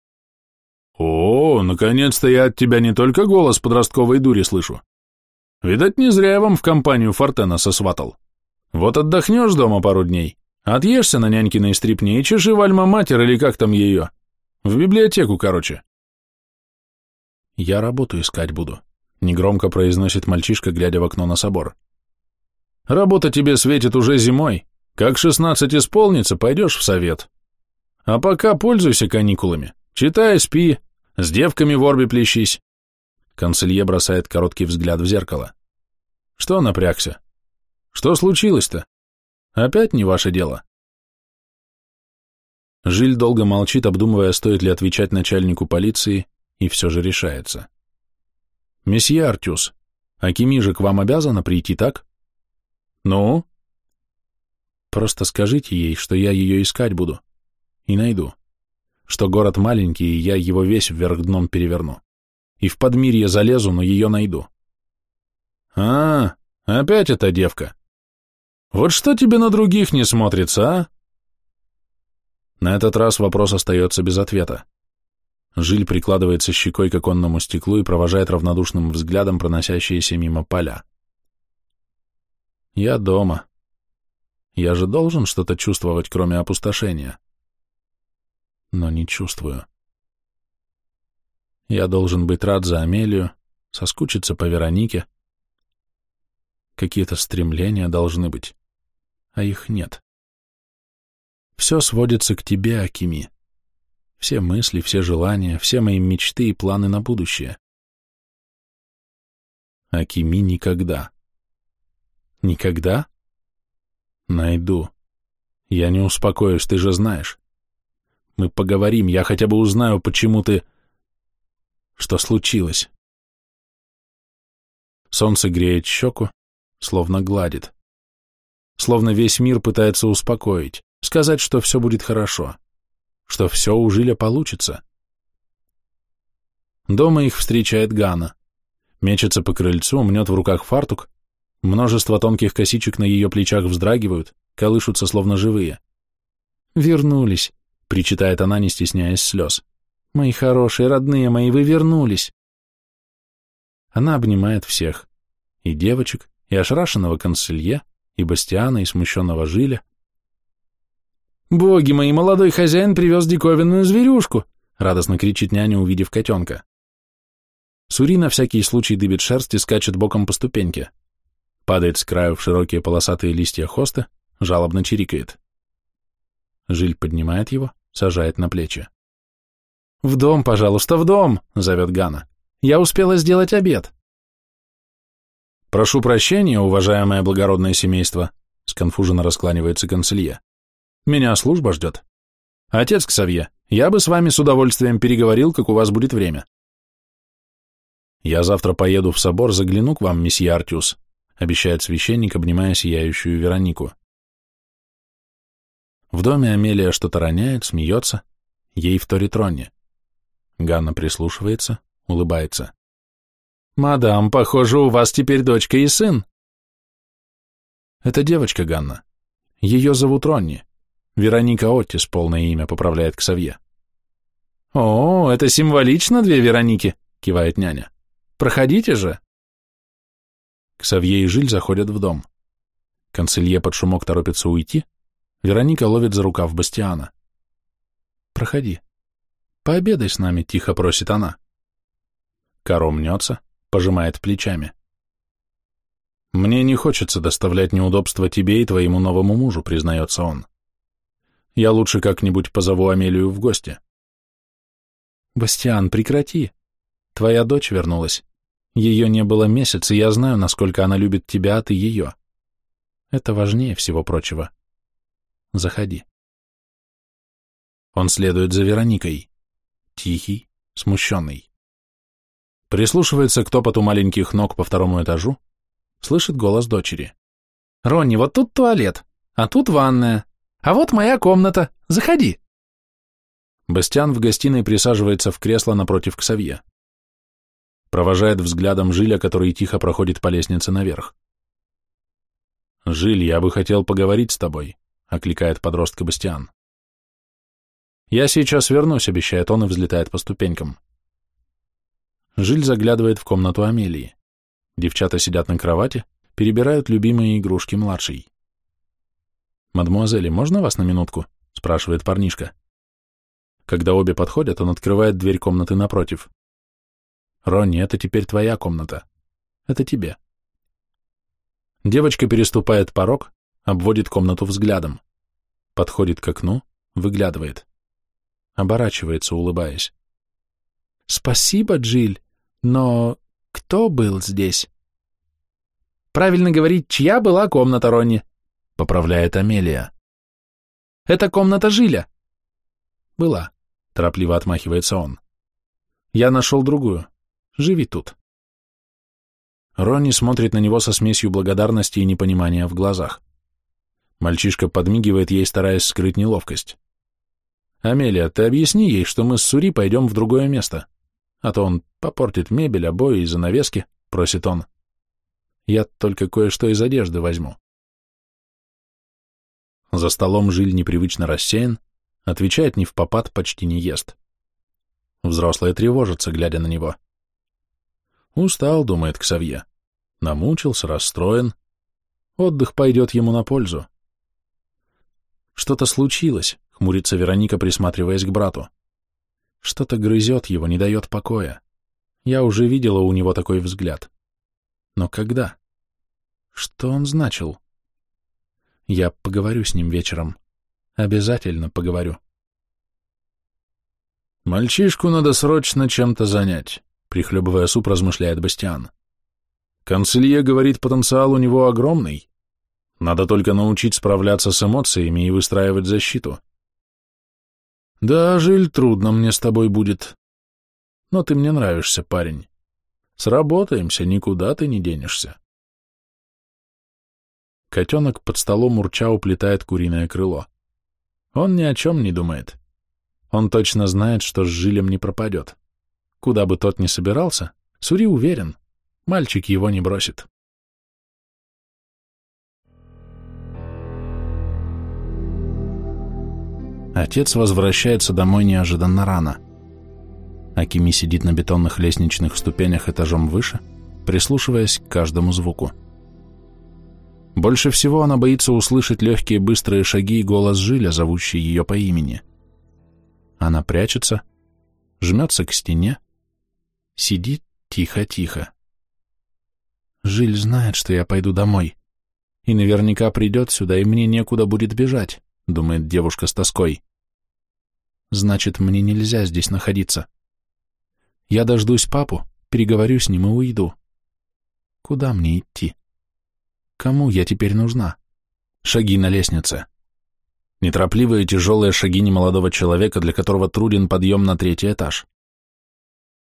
О, наконец-то я от тебя не только голос подростковой дури слышу. Видать, не зря я вам в компанию Фортена сосватал. Вот отдохнешь дома пару дней, отъешься на нянькиной стрипне и чеши в альма-матер или как там ее. В библиотеку, короче. Я работу искать буду, негромко произносит мальчишка, глядя в окно на собор. Работа тебе светит уже зимой. Как шестнадцать исполнится, пойдешь в совет. А пока пользуйся каникулами. Читай, спи, С девками в орбе плещись. Конселье бросает короткий взгляд в зеркало. Что напрягся? Что случилось-то? Опять не ваше дело. Жиль долго молчит, обдумывая, стоит ли отвечать начальнику полиции, и все же решается. «Месье Артюс, Акими же к вам обязана прийти, так?» «Ну?» «Просто скажите ей, что я ее искать буду. И найду. Что город маленький, и я его весь вверх дном переверну. И в подмирье залезу, но ее найду». «А, опять эта девка. Вот что тебе на других не смотрится, а?» На этот раз вопрос остается без ответа. Жиль прикладывается щекой к оконному стеклу и провожает равнодушным взглядом проносящиеся мимо поля. Я дома. Я же должен что-то чувствовать, кроме опустошения. Но не чувствую. Я должен быть рад за Амелию, соскучиться по Веронике. Какие-то стремления должны быть, а их нет. Все сводится к тебе, Акими. Все мысли, все желания, все мои мечты и планы на будущее. Акими никогда. Никогда? Найду. Я не успокоюсь, ты же знаешь. Мы поговорим, я хотя бы узнаю, почему ты... Что случилось? Солнце греет щеку, словно гладит. Словно весь мир пытается успокоить сказать, что все будет хорошо, что все у Жиля получится. Дома их встречает Гана. Мечется по крыльцу, мнет в руках фартук, множество тонких косичек на ее плечах вздрагивают, колышутся словно живые. «Вернулись», — причитает она, не стесняясь слез. «Мои хорошие, родные мои, вы вернулись!» Она обнимает всех, и девочек, и ошарашенного конселье, и Бастиана, и смущенного Жиля, «Боги мои, молодой хозяин привез диковинную зверюшку!» — радостно кричит няня, увидев котенка. Сури на всякий случай дыбит шерсть и скачет боком по ступеньке. Падает с краю в широкие полосатые листья хоста, жалобно чирикает. Жиль поднимает его, сажает на плечи. «В дом, пожалуйста, в дом!» — зовет Гана. «Я успела сделать обед!» «Прошу прощения, уважаемое благородное семейство», — сконфуженно раскланивается конселье. Меня служба ждет. Отец Ксавье, я бы с вами с удовольствием переговорил, как у вас будет время. Я завтра поеду в собор, загляну к вам, месье Артюс, обещает священник, обнимая сияющую Веронику. В доме Амелия что-то роняет, смеется, ей вторит Ронни. Ганна прислушивается, улыбается. «Мадам, похоже, у вас теперь дочка и сын». «Это девочка Ганна. Ее зовут Ронни. Вероника Оттис, полное имя, поправляет Ксавье. «О, это символично, две Вероники», — кивает няня. «Проходите же». Ксавье и Жиль заходят в дом. Канцелье под шумок торопится уйти. Вероника ловит за рукав Бастиана. «Проходи. Пообедай с нами», — тихо просит она. Каро мнется, пожимает плечами. «Мне не хочется доставлять неудобства тебе и твоему новому мужу», — признается он. Я лучше как-нибудь позову Амелию в гости. Бастиан, прекрати. Твоя дочь вернулась. Ее не было месяц, и я знаю, насколько она любит тебя, а ты ее. Это важнее всего прочего. Заходи. Он следует за Вероникой. Тихий, смущенный. Прислушивается к топоту маленьких ног по второму этажу, слышит голос дочери. «Ронни, вот тут туалет, а тут ванная. А вот моя комната. Заходи. Бастиан в гостиной присаживается в кресло напротив Ксавье. Провожает взглядом Жиля, который тихо проходит по лестнице наверх. «Жиль, я бы хотел поговорить с тобой», — окликает подростка Бастиан. «Я сейчас вернусь», — обещает он и взлетает по ступенькам. Жиль заглядывает в комнату Амелии. Девчата сидят на кровати, перебирают любимые игрушки младшей. «Мадемуазели, можно вас на минутку?» — спрашивает парнишка. Когда обе подходят, он открывает дверь комнаты напротив. «Ронни, это теперь твоя комната. Это тебе». Девочка переступает порог, обводит комнату взглядом. Подходит к окну, выглядывает. Оборачивается, улыбаясь. Спасибо, Джиль, но кто был здесь? Правильно говорить, чья была комната, Ронни? Поправляет Амелия. Это комната Жиля. Была, торопливо отмахивается он. Я нашел другую. Живи тут. Ронни смотрит на него со смесью благодарности и непонимания в глазах. Мальчишка подмигивает ей, стараясь скрыть неловкость. «Амелия, ты объясни ей, что мы с Сури пойдем в другое место, а то он попортит мебель, обои и занавески», — просит он. «Я только кое-что из одежды возьму». За столом Жиль непривычно рассеян, отвечает не в попад, почти не ест. Взрослые тревожатся, глядя на него. Устал, думает Ксавье. Намучился, расстроен. Отдых пойдет ему на пользу. Что-то случилось, хмурится Вероника, присматриваясь к брату. Что-то грызет его, не дает покоя. Я уже видела у него такой взгляд. Но когда? Что он значил? Я поговорю с ним вечером. Обязательно поговорю. Мальчишку надо срочно чем-то занять, прихлебывая суп, размышляет Бастиан. Канцелье говорит, потенциал у него огромный. Надо только научить справляться с эмоциями и выстраивать защиту. Да, Жиль, трудно мне с тобой будет. Но ты мне нравишься, парень. Сработаемся, никуда ты не денешься. Котенок под столом урча уплетает куриное крыло. Он ни о чем не думает. Он точно знает, что с Жилем не пропадет. Куда бы тот ни собирался, Сури уверен, мальчик его не бросит. Отец возвращается домой неожиданно рано. Акими сидит на бетонных лестничных ступенях этажом выше, прислушиваясь к каждому звуку. Больше всего она боится услышать легкие быстрые шаги и голос Жиля, зовущий ее по имени. Она прячется, жмется к стене, сидит тихо-тихо. Жиль знает, что я пойду домой, и наверняка придет сюда, и мне некуда будет бежать думает девушка с тоской. Значит, мне нельзя здесь находиться. Я дождусь папу, переговорю с ним и уйду. Куда мне идти? Кому я теперь нужна? Шаги на лестнице. Неторопливые тяжелые шаги немолодого человека, для которого труден подъем на третий этаж.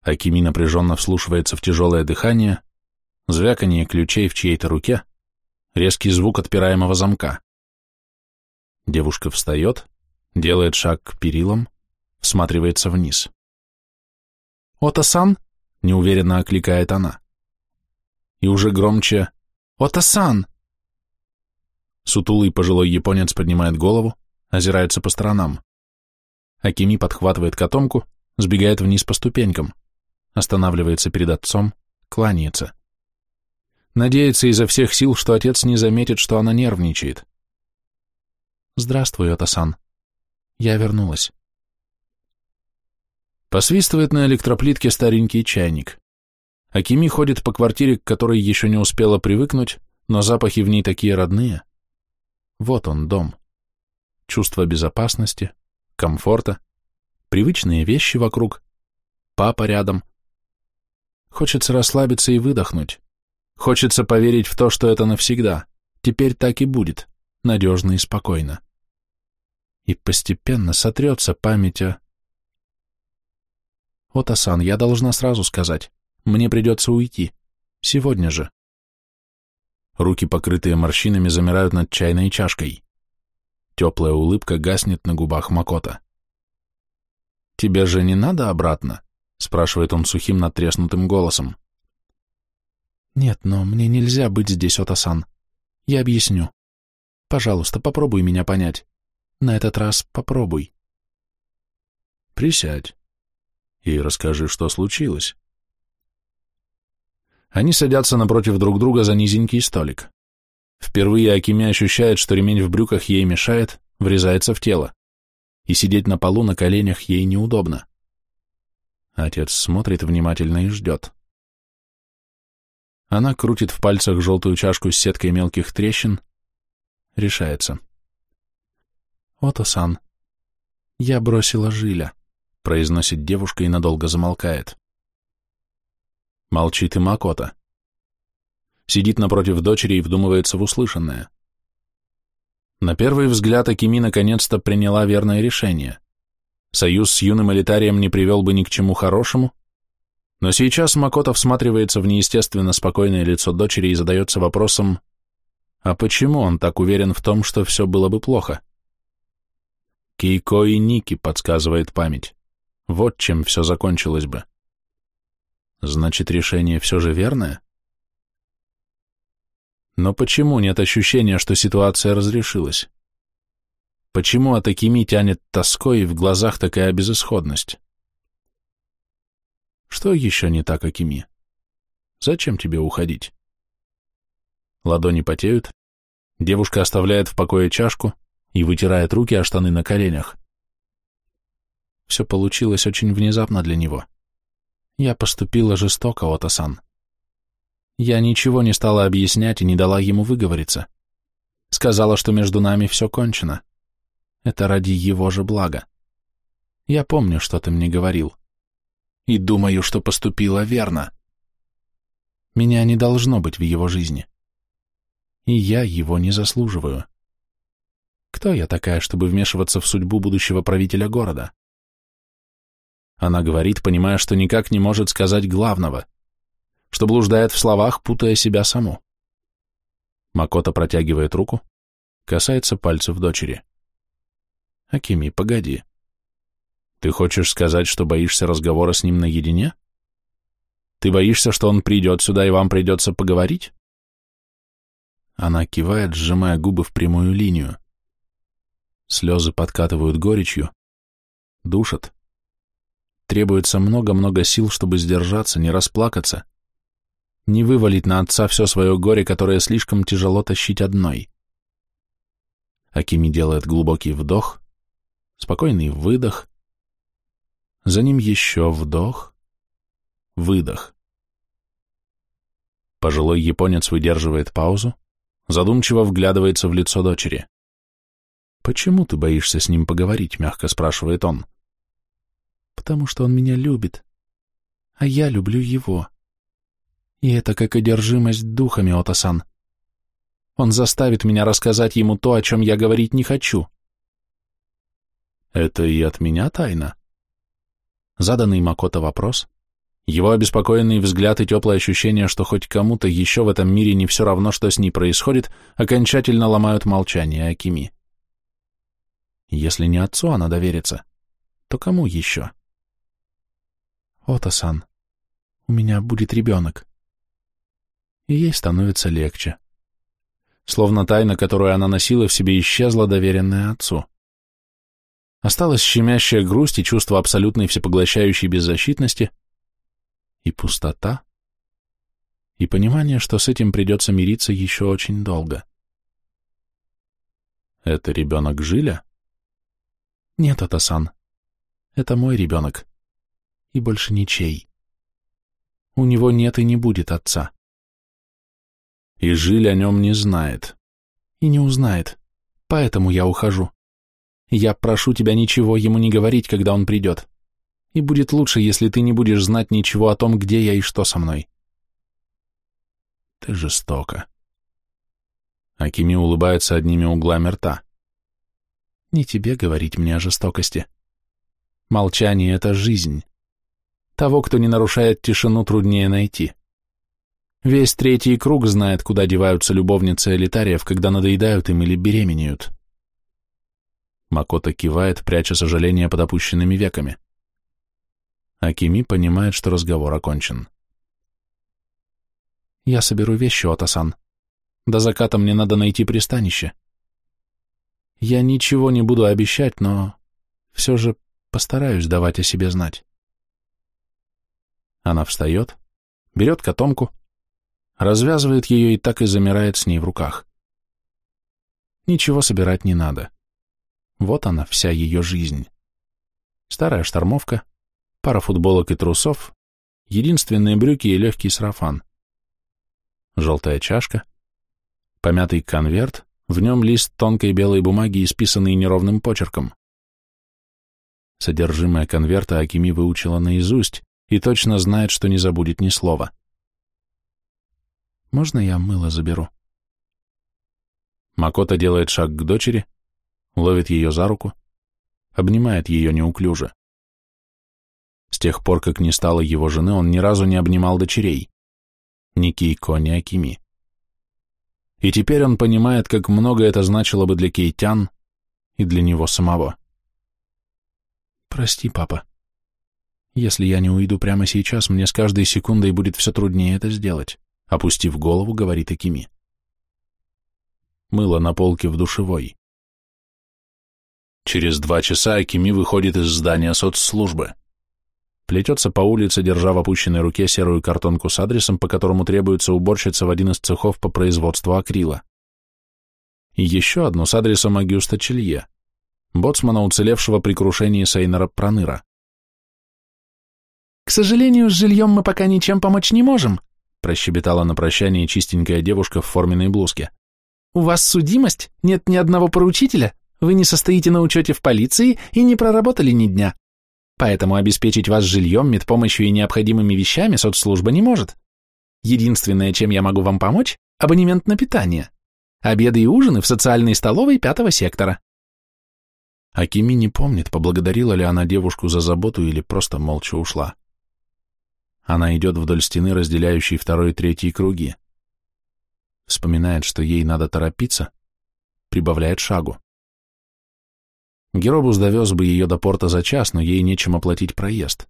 Акими напряженно вслушивается в тяжелое дыхание, звяканье ключей в чьей-то руке, резкий звук отпираемого замка. Девушка встает, делает шаг к перилам, всматривается вниз. «Ото-сан?» — неуверенно окликает она. И уже громче «Ото-сан!» Сутулый пожилой японец поднимает голову, озирается по сторонам. Акими подхватывает котомку, сбегает вниз по ступенькам, останавливается перед отцом, кланяется. Надеется изо всех сил, что отец не заметит, что она нервничает. «Здравствуй, Отасан. Я вернулась». Посвистывает на электроплитке старенький чайник. Акими ходит по квартире, к которой еще не успела привыкнуть, но запахи в ней такие родные. Вот он, дом. Чувство безопасности, комфорта, привычные вещи вокруг, папа рядом. Хочется расслабиться и выдохнуть. Хочется поверить в то, что это навсегда. Теперь так и будет, надежно и спокойно и постепенно сотрется память о... Вот, Асан, я должна сразу сказать, мне придется уйти. Сегодня же. Руки, покрытые морщинами, замирают над чайной чашкой. Теплая улыбка гаснет на губах Макота. «Тебе же не надо обратно?» — спрашивает он сухим надтреснутым голосом. «Нет, но мне нельзя быть здесь, Отасан. Я объясню. Пожалуйста, попробуй меня понять. На этот раз попробуй. Присядь и расскажи, что случилось. Они садятся напротив друг друга за низенький столик. Впервые Акими ощущает, что ремень в брюках ей мешает, врезается в тело, и сидеть на полу на коленях ей неудобно. Отец смотрит внимательно и ждет. Она крутит в пальцах желтую чашку с сеткой мелких трещин, решается. «Ото-сан, я бросила Жиля», — произносит девушка и надолго замолкает. Молчит и Макота. Сидит напротив дочери и вдумывается в услышанное. На первый взгляд Акими наконец-то приняла верное решение. Союз с юным элитарием не привел бы ни к чему хорошему, но сейчас Макото всматривается в неестественно спокойное лицо дочери и задается вопросом, а почему он так уверен в том, что все было бы плохо? Кейко и Ники, подсказывает память. Вот чем все закончилось бы. Значит, решение все же верное? Но почему нет ощущения, что ситуация разрешилась? Почему от Акими тянет тоской и в глазах такая безысходность? Что еще не так, Акими? Зачем тебе уходить? Ладони потеют, девушка оставляет в покое чашку и вытирает руки о штаны на коленях. Все получилось очень внезапно для него. Я поступила жестоко, Отасан. Я ничего не стала объяснять и не дала ему выговориться. Сказала, что между нами все кончено. Это ради его же блага. Я помню, что ты мне говорил. И думаю, что поступила верно. Меня не должно быть в его жизни. И я его не заслуживаю. Кто я такая, чтобы вмешиваться в судьбу будущего правителя города? Она говорит, понимая, что никак не может сказать главного, что блуждает в словах, путая себя саму. Макота протягивает руку, касается пальцев дочери. Акими, погоди. Ты хочешь сказать, что боишься разговора с ним наедине? Ты боишься, что он придет сюда и вам придется поговорить? Она кивает, сжимая губы в прямую линию. Слезы подкатывают горечью, душат. Требуется много-много сил, чтобы сдержаться, не расплакаться, не вывалить на отца все свое горе, которое слишком тяжело тащить одной. Акими делает глубокий вдох, спокойный выдох, за ним еще вдох, выдох. Пожилой японец выдерживает паузу, задумчиво вглядывается в лицо дочери. «Почему ты боишься с ним поговорить?» — мягко спрашивает он. «Потому что он меня любит, а я люблю его. И это как одержимость духами, Отасан. Он заставит меня рассказать ему то, о чем я говорить не хочу». «Это и от меня тайна?» Заданный Макото вопрос, его обеспокоенный взгляд и теплое ощущение, что хоть кому-то еще в этом мире не все равно, что с ней происходит, окончательно ломают молчание Акими. Если не отцу она доверится, то кому еще? Ото-сан, у меня будет ребенок. И ей становится легче. Словно тайна, которую она носила в себе, исчезла, доверенная отцу. Осталась щемящая грусть и чувство абсолютной всепоглощающей беззащитности, и пустота, и понимание, что с этим придется мириться еще очень долго. Это ребенок Жиля? Нет, Атасан. Это мой ребенок. И больше ничей. У него нет и не будет отца. И Жиль о нем не знает. И не узнает. Поэтому я ухожу. Я прошу тебя ничего ему не говорить, когда он придет. И будет лучше, если ты не будешь знать ничего о том, где я и что со мной. Ты жестоко. Акими улыбается одними углами рта. Не тебе говорить мне о жестокости. Молчание — это жизнь. Того, кто не нарушает тишину, труднее найти. Весь третий круг знает, куда деваются любовницы элитариев, когда надоедают им или беременеют. Макото кивает, пряча сожаление под опущенными веками. Акими понимает, что разговор окончен. «Я соберу вещи, Отасан. До заката мне надо найти пристанище. Я ничего не буду обещать, но все же постараюсь давать о себе знать». Она встает, берет котомку, развязывает ее и так и замирает с ней в руках. Ничего собирать не надо. Вот она, вся ее жизнь. Старая штормовка, пара футболок и трусов, единственные брюки и легкий сарафан. Желтая чашка, помятый конверт, в нем лист тонкой белой бумаги, исписанный неровным почерком. Содержимое конверта Акими выучила наизусть и точно знает, что не забудет ни слова. «Можно я мыло заберу?» Макота делает шаг к дочери, ловит ее за руку, обнимает ее неуклюже. С тех пор, как не стало его жены, он ни разу не обнимал дочерей. Ни Кейко, ни Акими. И теперь он понимает, как много это значило бы для Кейтян и для него самого. «Прости, папа. Если я не уйду прямо сейчас, мне с каждой секундой будет все труднее это сделать», опустив голову, говорит Акими. Мыло на полке в душевой. Через два часа Акими выходит из здания соцслужбы. Плетется по улице, держа в опущенной руке серую картонку с адресом, по которому требуется уборщица в один из цехов по производству акрила. И еще одну с адресом Агюста Челье, боцмана, уцелевшего при крушении Сейнера Проныра. «К сожалению, с жильем мы пока ничем помочь не можем», прощебетала на прощание чистенькая девушка в форменной блузке. «У вас судимость? Нет ни одного поручителя? Вы не состоите на учете в полиции и не проработали ни дня. Поэтому обеспечить вас жильем, медпомощью и необходимыми вещами соцслужба не может. Единственное, чем я могу вам помочь – абонемент на питание. Обеды и ужины в социальной столовой пятого сектора. Акими не помнит, поблагодарила ли она девушку за заботу или просто молча ушла. Она идет вдоль стены, разделяющей второй и третий круги. Вспоминает, что ей надо торопиться, прибавляет шагу. Геробус довез бы ее до порта за час, но ей нечем оплатить проезд.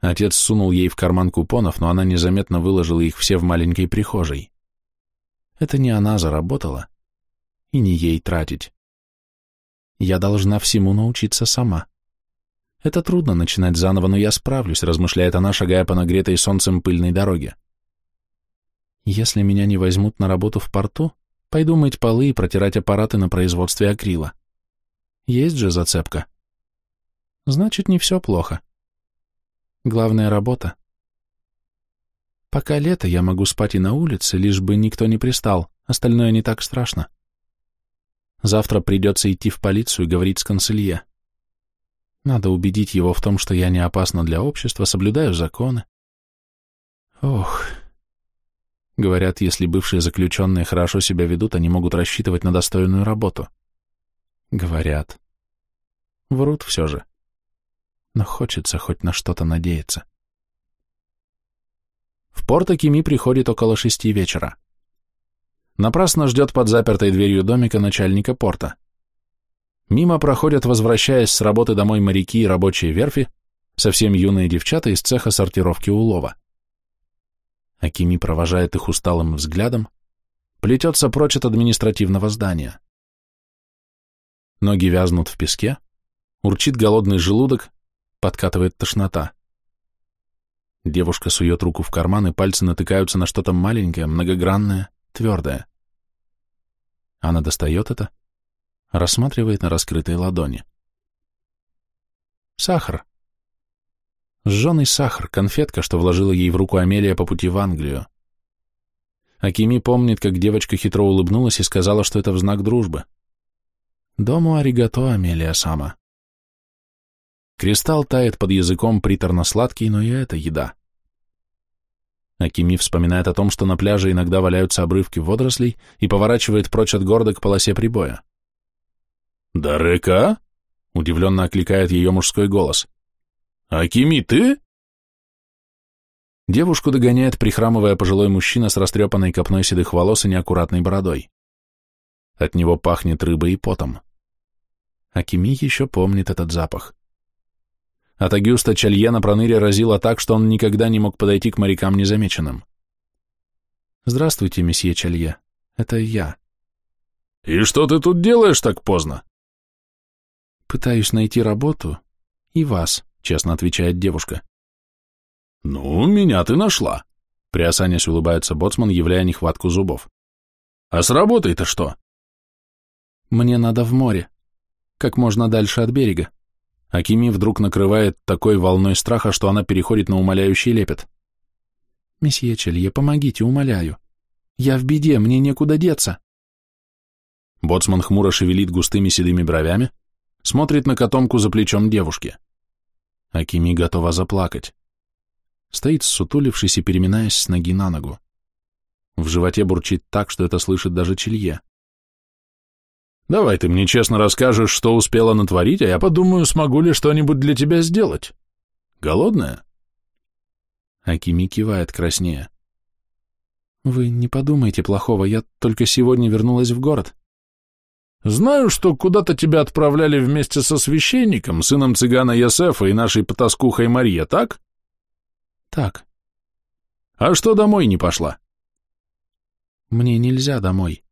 Отец сунул ей в карман купонов, но она незаметно выложила их все в маленькой прихожей. Это не она заработала, и не ей тратить. Я должна всему научиться сама. Это трудно начинать заново, но я справлюсь, размышляет она, шагая по нагретой солнцем пыльной дороге. Если меня не возьмут на работу в порту, пойду мыть полы и протирать аппараты на производстве акрила. Есть же зацепка. Значит, не все плохо. Главная работа. Пока лето, я могу спать и на улице, лишь бы никто не пристал, остальное не так страшно. Завтра придется идти в полицию и говорить с консилье. Надо убедить его в том, что я не опасна для общества, соблюдаю законы. Ох. Говорят, если бывшие заключенные хорошо себя ведут, они могут рассчитывать на достойную работу. Говорят. Врут все же. Но хочется хоть на что-то надеяться. В порт Акими приходит около шести вечера. Напрасно ждет под запертой дверью домика начальника порта. Мимо проходят, возвращаясь с работы домой моряки и рабочие верфи, совсем юные девчата из цеха сортировки улова. Акими провожает их усталым взглядом, плетется прочь от административного здания. Ноги вязнут в песке, урчит голодный желудок, подкатывает тошнота. Девушка сует руку в карман, и пальцы натыкаются на что-то маленькое, многогранное, твердое. Она достает это, рассматривает на раскрытой ладони. Сахар. Сжженный сахар, конфетка, что вложила ей в руку Амелия по пути в Англию. Акими помнит, как девочка хитро улыбнулась и сказала, что это в знак дружбы. Дому аригато, Амелия сама. Кристалл тает под языком приторно-сладкий, но и это еда. Акими вспоминает о том, что на пляже иногда валяются обрывки водорослей и поворачивает прочь от города к полосе прибоя. «Дарека?» — удивленно окликает ее мужской голос. «Акими, ты?» Девушку догоняет прихрамывая пожилой мужчина с растрепанной копной седых волос и неаккуратной бородой. От него пахнет рыбой и потом. Акими еще помнит этот запах. От Агюста Чалье на проныре разило так, что он никогда не мог подойти к морякам незамеченным. «Здравствуйте, месье Чалье. Это я». «И что ты тут делаешь так поздно?» «Пытаюсь найти работу. И вас», — честно отвечает девушка. «Ну, меня ты нашла», — приосанясь улыбается боцман, являя нехватку зубов. «А с работой-то что?» «Мне надо в море как можно дальше от берега. Акими вдруг накрывает такой волной страха, что она переходит на умоляющий лепет. «Месье Челье, помогите, умоляю. Я в беде, мне некуда деться». Боцман хмуро шевелит густыми седыми бровями, смотрит на котомку за плечом девушки. Акими готова заплакать. Стоит, сутулившись и переминаясь с ноги на ногу. В животе бурчит так, что это слышит даже Чилье. «Давай ты мне честно расскажешь, что успела натворить, а я подумаю, смогу ли что-нибудь для тебя сделать. Голодная?» Акими кивает краснее. «Вы не подумайте плохого, я только сегодня вернулась в город». «Знаю, что куда-то тебя отправляли вместе со священником, сыном цыгана Ясефа и нашей потаскухой Мария, так?» «Так». «А что домой не пошла?» «Мне нельзя домой.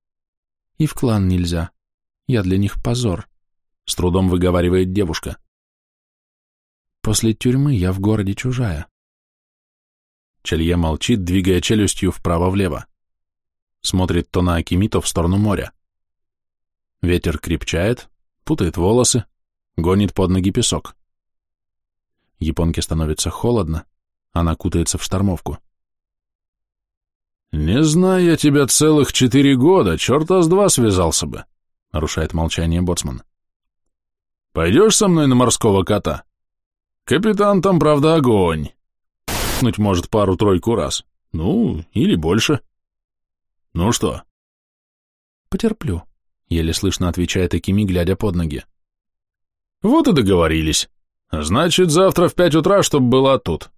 И в клан нельзя. Я для них позор», — с трудом выговаривает девушка. «После тюрьмы я в городе чужая». Челье молчит, двигая челюстью вправо-влево. Смотрит то на Акими, то в сторону моря. Ветер крепчает, путает волосы, гонит под ноги песок. Японке становится холодно, она кутается в штормовку. «Не знаю я тебя целых четыре года, черта с два связался бы», — нарушает молчание боцман. «Пойдешь со мной на морского кота? Капитан там, правда, огонь трахнуть может пару-тройку раз. Ну, или больше. Ну что? Потерплю, еле слышно отвечает Акими, глядя под ноги. Вот и договорились. Значит, завтра в пять утра, чтобы была тут.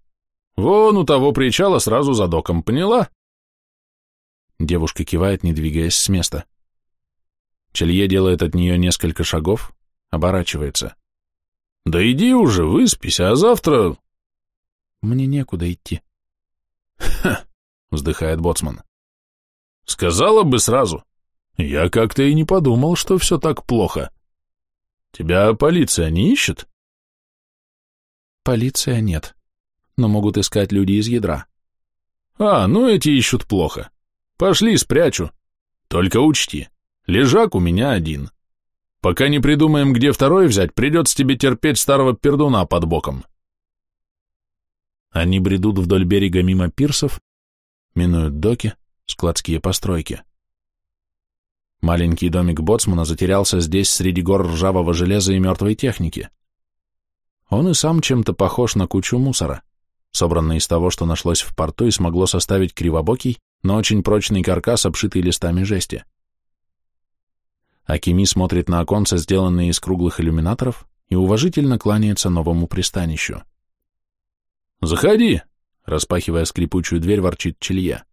Вон у того причала сразу за доком, поняла? Девушка кивает, не двигаясь с места. Челье делает от нее несколько шагов, оборачивается. «Да иди уже, выспись, а завтра мне некуда идти. Ха, вздыхает боцман. Сказала бы сразу. Я как-то и не подумал, что все так плохо. Тебя полиция не ищет? Полиция нет, но могут искать люди из ядра. А, ну эти ищут плохо. Пошли, спрячу. Только учти, лежак у меня один. Пока не придумаем, где второй взять, придется тебе терпеть старого пердуна под боком. Они бредут вдоль берега мимо пирсов, минуют доки, складские постройки. Маленький домик боцмана затерялся здесь среди гор ржавого железа и мертвой техники. Он и сам чем-то похож на кучу мусора, собранный из того, что нашлось в порту и смогло составить кривобокий, но очень прочный каркас, обшитый листами жести. Акими смотрит на оконца, сделанные из круглых иллюминаторов, и уважительно кланяется новому пристанищу. «Заходи!» — распахивая скрипучую дверь, ворчит Чилья.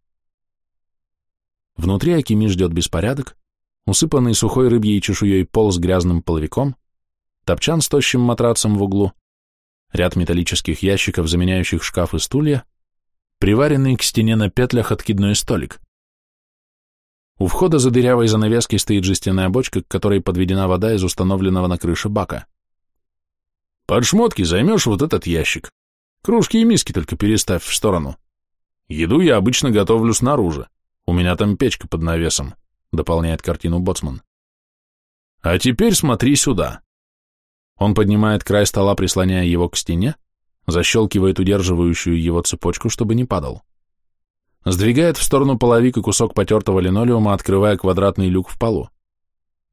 Внутри Акими ждет беспорядок, усыпанный сухой рыбьей чешуей пол с грязным половиком, топчан с тощим матрацем в углу, ряд металлических ящиков, заменяющих шкаф и стулья, приваренный к стене на петлях откидной столик. У входа за дырявой занавеской стоит жестяная бочка, к которой подведена вода из установленного на крыше бака. «Под шмотки займешь вот этот ящик», Кружки и миски только переставь в сторону. Еду я обычно готовлю снаружи. У меня там печка под навесом, дополняет картину боцман. А теперь смотри сюда. Он поднимает край стола, прислоняя его к стене, защелкивает удерживающую его цепочку, чтобы не падал. Сдвигает в сторону половик и кусок потертого линолеума, открывая квадратный люк в полу.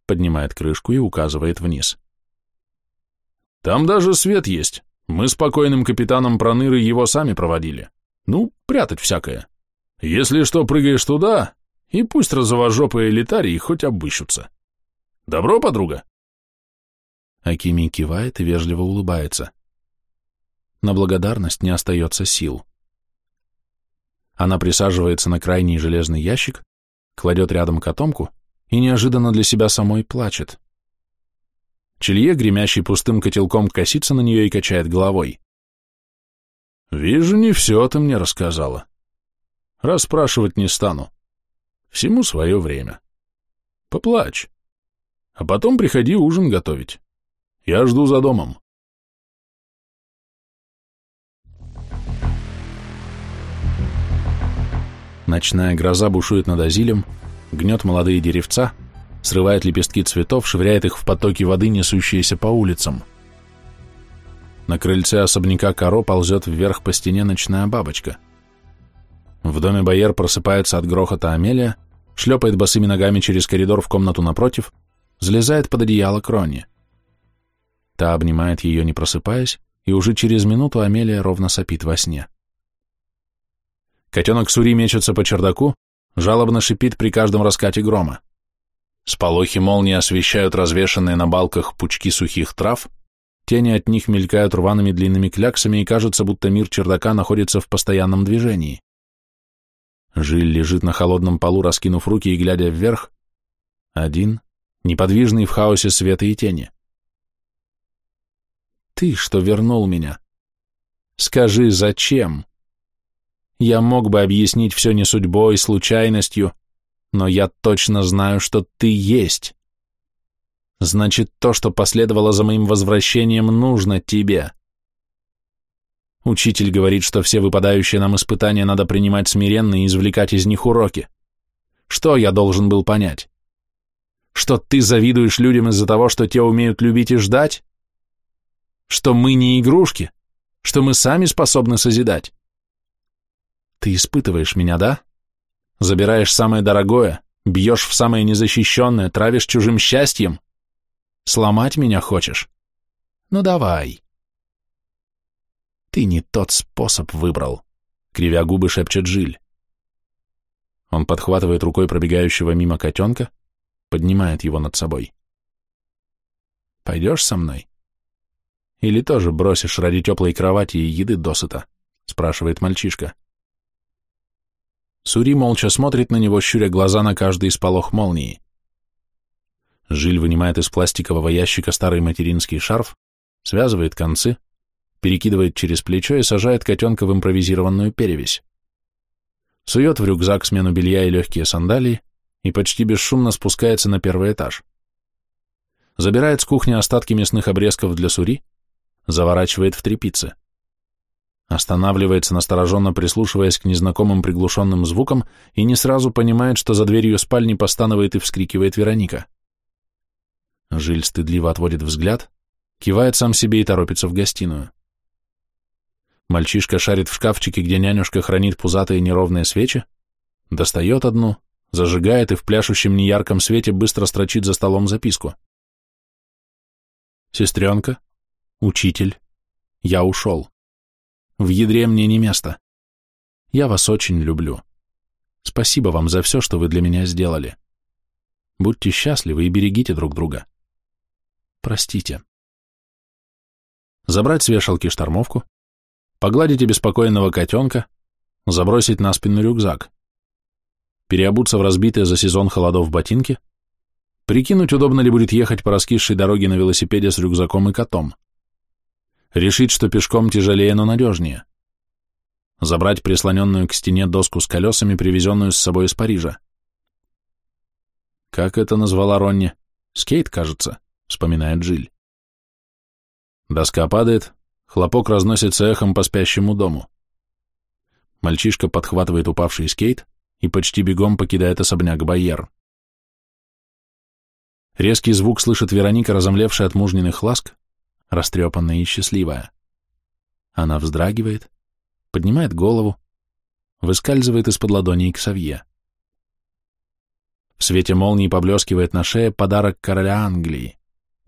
Поднимает крышку и указывает вниз. Там даже свет есть. Мы с покойным капитаном Проныры его сами проводили. Ну, прятать всякое. Если что, прыгаешь туда, и пусть розовожопые элитарии хоть обыщутся. Добро, подруга?» Акими кивает и вежливо улыбается. На благодарность не остается сил. Она присаживается на крайний железный ящик, кладет рядом котомку и неожиданно для себя самой плачет. Челье, гремящий пустым котелком, косится на нее и качает головой. «Вижу, не все ты мне рассказала. Расспрашивать не стану. Всему свое время. Поплачь. А потом приходи ужин готовить. Я жду за домом». Ночная гроза бушует над Азилем, гнет молодые деревца — срывает лепестки цветов, швыряет их в потоки воды, несущиеся по улицам. На крыльце особняка Каро ползет вверх по стене ночная бабочка. В доме Байер просыпается от грохота Амелия, шлепает босыми ногами через коридор в комнату напротив, залезает под одеяло Крони. Та обнимает ее, не просыпаясь, и уже через минуту Амелия ровно сопит во сне. Котенок Сури мечется по чердаку, жалобно шипит при каждом раскате грома. Сполохи молнии освещают развешанные на балках пучки сухих трав, тени от них мелькают рваными длинными кляксами и кажется, будто мир чердака находится в постоянном движении. Жиль лежит на холодном полу, раскинув руки и глядя вверх, один, неподвижный в хаосе света и тени. Ты, что вернул меня. Скажи, зачем? Я мог бы объяснить все не судьбой, случайностью, но я точно знаю, что ты есть. Значит, то, что последовало за моим возвращением, нужно тебе. Учитель говорит, что все выпадающие нам испытания надо принимать смиренно и извлекать из них уроки. Что я должен был понять? Что ты завидуешь людям из-за того, что те умеют любить и ждать? Что мы не игрушки? Что мы сами способны созидать? Ты испытываешь меня, да? Забираешь самое дорогое, бьешь в самое незащищенное, травишь чужим счастьем? Сломать меня хочешь? Ну давай. Ты не тот способ выбрал, кривя губы шепчет Жиль. Он подхватывает рукой пробегающего мимо котенка, поднимает его над собой. Пойдешь со мной? Или тоже бросишь ради теплой кровати и еды досыта? Спрашивает мальчишка. Сури молча смотрит на него, щуря глаза на каждый сполох молнии. Жиль вынимает из пластикового ящика старый материнский шарф, связывает концы, перекидывает через плечо и сажает котенка в импровизированную перевязь. Сует в рюкзак смену белья и легкие сандалии и почти бесшумно спускается на первый этаж. Забирает с кухни остатки мясных обрезков для сури, заворачивает в тряпицы останавливается, настороженно прислушиваясь к незнакомым приглушенным звукам и не сразу понимает, что за дверью спальни постанывает и вскрикивает Вероника. Жиль стыдливо отводит взгляд, кивает сам себе и торопится в гостиную. Мальчишка шарит в шкафчике, где нянюшка хранит пузатые неровные свечи, достает одну, зажигает и в пляшущем неярком свете быстро строчит за столом записку. «Сестренка, учитель, я ушел. В ядре мне не место. Я вас очень люблю. Спасибо вам за все, что вы для меня сделали. Будьте счастливы и берегите друг друга. Простите. Забрать с вешалки штормовку, погладить обеспокоенного котенка, забросить на спину рюкзак, переобуться в разбитые за сезон холодов ботинки, прикинуть, удобно ли будет ехать по раскисшей дороге на велосипеде с рюкзаком и котом решить, что пешком тяжелее, но надежнее. Забрать прислоненную к стене доску с колесами, привезенную с собой из Парижа. Как это назвала Ронни? Скейт, кажется, вспоминает Джиль. Доска падает, хлопок разносится эхом по спящему дому. Мальчишка подхватывает упавший скейт и почти бегом покидает особняк Байер. Резкий звук слышит Вероника, разомлевшая от мужниных ласк, растрепанная и счастливая. Она вздрагивает, поднимает голову, выскальзывает из-под ладоней к Савье. В свете молнии поблескивает на шее подарок короля Англии,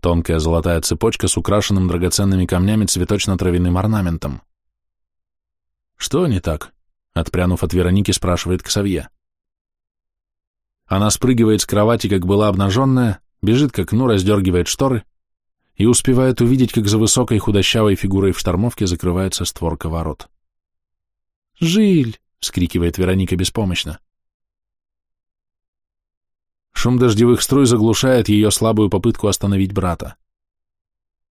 тонкая золотая цепочка с украшенным драгоценными камнями цветочно-травяным орнаментом. «Что не так?» — отпрянув от Вероники, спрашивает Ксавье. Она спрыгивает с кровати, как была обнаженная, бежит к окну, раздергивает шторы, и успевает увидеть, как за высокой худощавой фигурой в штормовке закрывается створка ворот. «Жиль!» — вскрикивает Вероника беспомощно. Шум дождевых струй заглушает ее слабую попытку остановить брата.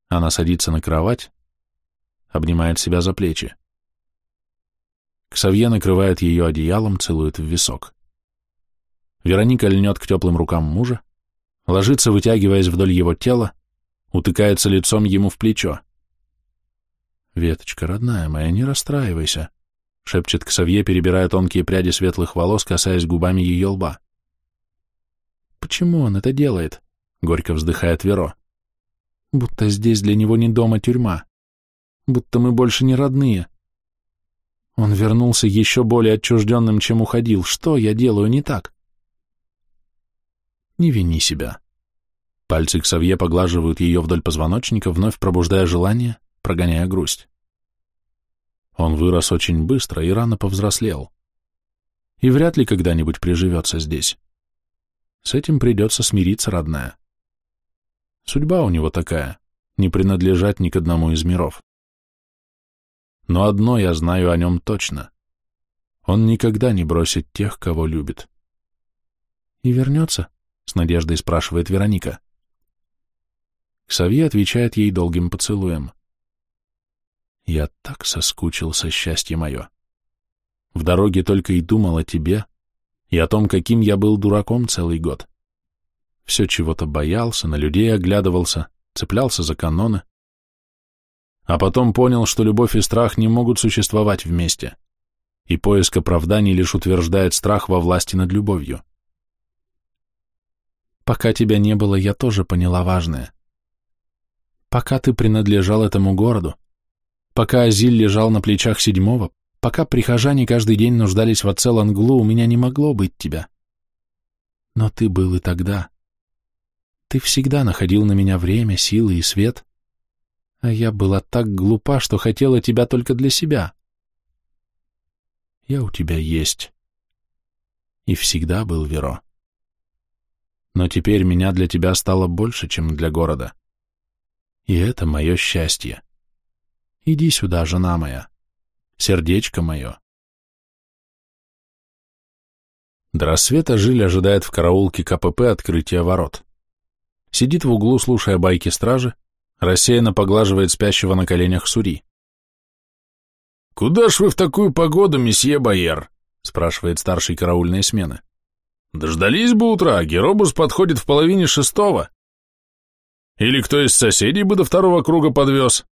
Она садится на кровать, обнимает себя за плечи. Ксавье накрывает ее одеялом, целует в висок. Вероника льнет к теплым рукам мужа, ложится, вытягиваясь вдоль его тела, утыкается лицом ему в плечо. «Веточка, родная моя, не расстраивайся», — шепчет Ксавье, перебирая тонкие пряди светлых волос, касаясь губами ее лба. «Почему он это делает?» — горько вздыхает Веро. «Будто здесь для него не дом, а тюрьма. Будто мы больше не родные. Он вернулся еще более отчужденным, чем уходил. Что я делаю не так?» «Не вини себя», Пальцы Ксавье поглаживают ее вдоль позвоночника, вновь пробуждая желание, прогоняя грусть. Он вырос очень быстро и рано повзрослел. И вряд ли когда-нибудь приживется здесь. С этим придется смириться, родная. Судьба у него такая, не принадлежать ни к одному из миров. Но одно я знаю о нем точно. Он никогда не бросит тех, кого любит. «И вернется?» — с надеждой спрашивает Вероника. Ксавье отвечает ей долгим поцелуем. «Я так соскучился, счастье мое. В дороге только и думал о тебе и о том, каким я был дураком целый год. Все чего-то боялся, на людей оглядывался, цеплялся за каноны. А потом понял, что любовь и страх не могут существовать вместе, и поиск оправданий лишь утверждает страх во власти над любовью. Пока тебя не было, я тоже поняла важное — Пока ты принадлежал этому городу, пока Азиль лежал на плечах седьмого, пока прихожане каждый день нуждались в отце Ланглу, у меня не могло быть тебя. Но ты был и тогда. Ты всегда находил на меня время, силы и свет, а я была так глупа, что хотела тебя только для себя. Я у тебя есть. И всегда был, Веро. Но теперь меня для тебя стало больше, чем для города. И это мое счастье. Иди сюда, жена моя, сердечко мое. До рассвета Жиль ожидает в караулке КПП открытия ворот. Сидит в углу, слушая байки стражи, рассеянно поглаживает спящего на коленях Сури. «Куда ж вы в такую погоду, месье Байер?» — спрашивает старший караульной смены. «Дождались бы утра, Геробус подходит в половине шестого. Или кто из соседей бы до второго круга подвез?»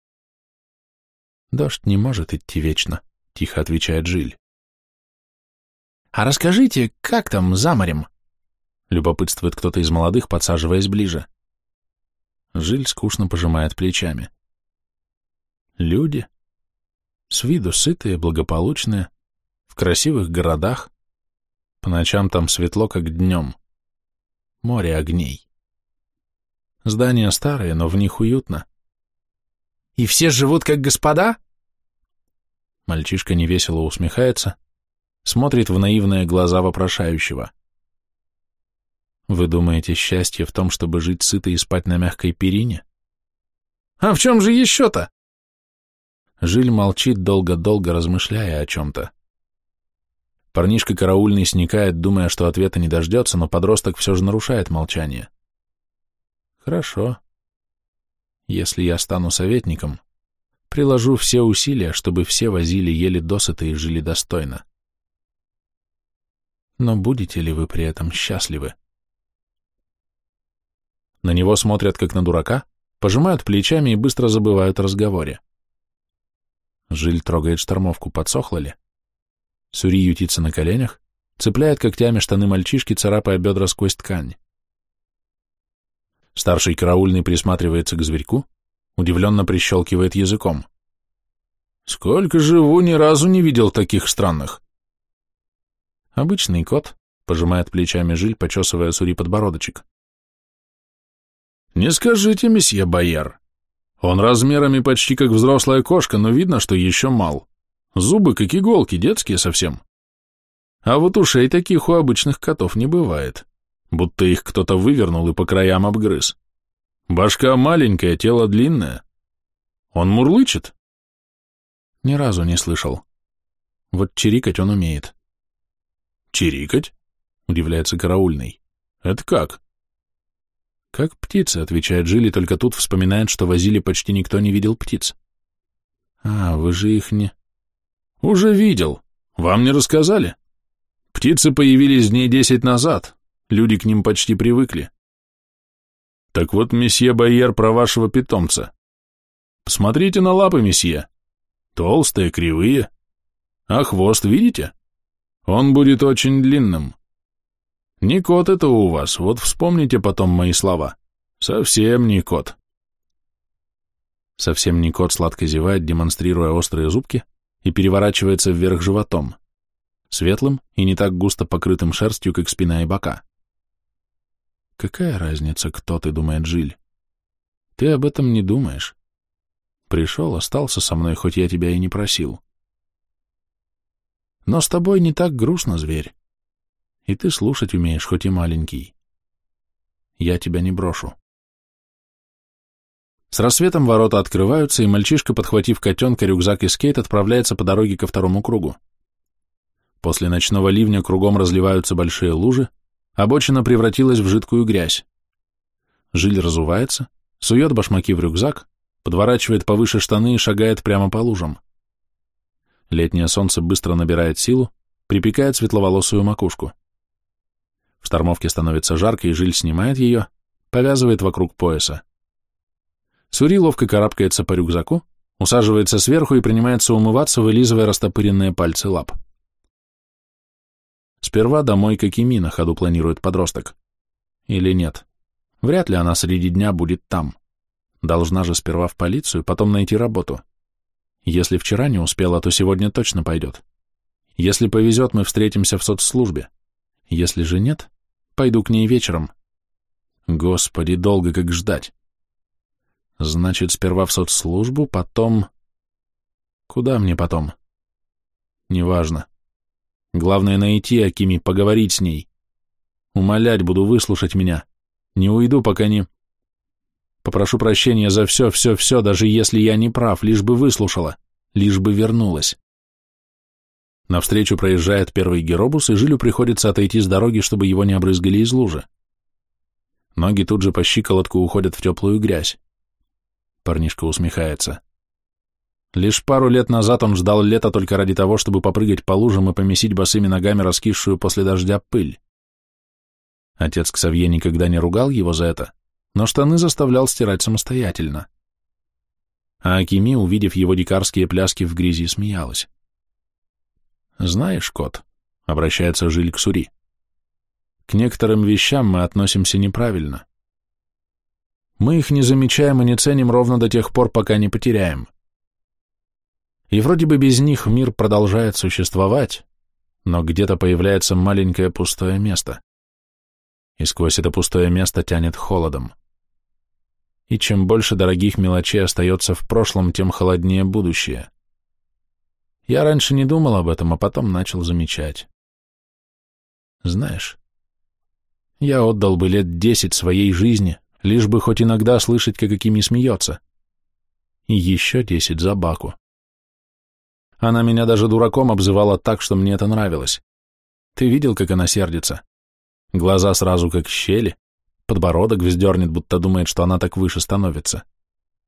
«Дождь не может идти вечно», — тихо отвечает Жиль. «А расскажите, как там за морем?» — любопытствует кто-то из молодых, подсаживаясь ближе. Жиль скучно пожимает плечами. «Люди. С виду сытые, благополучные, в красивых городах. По ночам там светло, как днем. Море огней. Здания старые, но в них уютно. И все живут как господа? Мальчишка невесело усмехается, смотрит в наивные глаза вопрошающего. Вы думаете, счастье в том, чтобы жить сыто и спать на мягкой перине? А в чем же еще-то? Жиль молчит долго-долго, размышляя о чем-то. Парнишка караульный сникает, думая, что ответа не дождется, но подросток все же нарушает молчание. Хорошо. Если я стану советником, приложу все усилия, чтобы все возили еле досыта и жили достойно. Но будете ли вы при этом счастливы? На него смотрят как на дурака, пожимают плечами и быстро забывают о разговоре. Жиль трогает штормовку, подсохла ли? Сури ютится на коленях, цепляет когтями штаны мальчишки, царапая бедра сквозь ткань. Старший караульный присматривается к зверьку, удивленно прищелкивает языком. «Сколько живу, ни разу не видел таких странных». «Обычный кот», — пожимает плечами Жиль, почесывая Сури подбородочек. «Не скажите, месье Байер. Он размерами почти как взрослая кошка, но видно, что еще мал. Зубы как иголки, детские совсем. А вот ушей таких у обычных котов не бывает будто их кто-то вывернул и по краям обгрыз. Башка маленькая, тело длинное. Он мурлычет? Ни разу не слышал. Вот чирикать он умеет. Чирикать? Удивляется караульный. Это как? Как птица, отвечает Жили, только тут вспоминает, что возили почти никто не видел птиц. А, вы же их не... Уже видел. Вам не рассказали? Птицы появились дней десять назад, Люди к ним почти привыкли. Так вот, месье Байер, про вашего питомца. Посмотрите на лапы, месье. Толстые, кривые. А хвост видите? Он будет очень длинным. Не кот это у вас, вот вспомните потом мои слова. Совсем не кот. Совсем не кот сладко зевает, демонстрируя острые зубки, и переворачивается вверх животом, светлым и не так густо покрытым шерстью, как спина и бока. Какая разница, кто ты, думает Жиль? Ты об этом не думаешь. Пришел, остался со мной, хоть я тебя и не просил. Но с тобой не так грустно, зверь. И ты слушать умеешь, хоть и маленький. Я тебя не брошу. С рассветом ворота открываются, и мальчишка, подхватив котенка, рюкзак и скейт, отправляется по дороге ко второму кругу. После ночного ливня кругом разливаются большие лужи, обочина превратилась в жидкую грязь. Жиль разувается, сует башмаки в рюкзак, подворачивает повыше штаны и шагает прямо по лужам. Летнее солнце быстро набирает силу, припекает светловолосую макушку. В штормовке становится жарко, и Жиль снимает ее, повязывает вокруг пояса. Сури ловко карабкается по рюкзаку, усаживается сверху и принимается умываться, вылизывая растопыренные пальцы лап. Сперва домой к Акими на ходу планирует подросток. Или нет? Вряд ли она среди дня будет там. Должна же сперва в полицию, потом найти работу. Если вчера не успела, то сегодня точно пойдет. Если повезет, мы встретимся в соцслужбе. Если же нет, пойду к ней вечером. Господи, долго как ждать. Значит, сперва в соцслужбу, потом... Куда мне потом? Неважно. Главное найти Акими, поговорить с ней. Умолять буду выслушать меня. Не уйду, пока не... Попрошу прощения за все, все, все, даже если я не прав, лишь бы выслушала, лишь бы вернулась. Навстречу проезжает первый геробус, и Жилю приходится отойти с дороги, чтобы его не обрызгали из лужи. Ноги тут же по щиколотку уходят в теплую грязь. Парнишка усмехается. Лишь пару лет назад он ждал лета только ради того, чтобы попрыгать по лужам и помесить босыми ногами раскисшую после дождя пыль. Отец Ксавье никогда не ругал его за это, но штаны заставлял стирать самостоятельно. А Акими, увидев его дикарские пляски в грязи, смеялась. «Знаешь, кот», — обращается Жиль к Сури, — «к некоторым вещам мы относимся неправильно. Мы их не замечаем и не ценим ровно до тех пор, пока не потеряем. И вроде бы без них мир продолжает существовать, но где-то появляется маленькое пустое место. И сквозь это пустое место тянет холодом. И чем больше дорогих мелочей остается в прошлом, тем холоднее будущее. Я раньше не думал об этом, а потом начал замечать. Знаешь, я отдал бы лет десять своей жизни, лишь бы хоть иногда слышать, как Акими смеется. И еще десять за Баку. Она меня даже дураком обзывала так, что мне это нравилось. Ты видел, как она сердится? Глаза сразу как щели, подбородок вздернет, будто думает, что она так выше становится.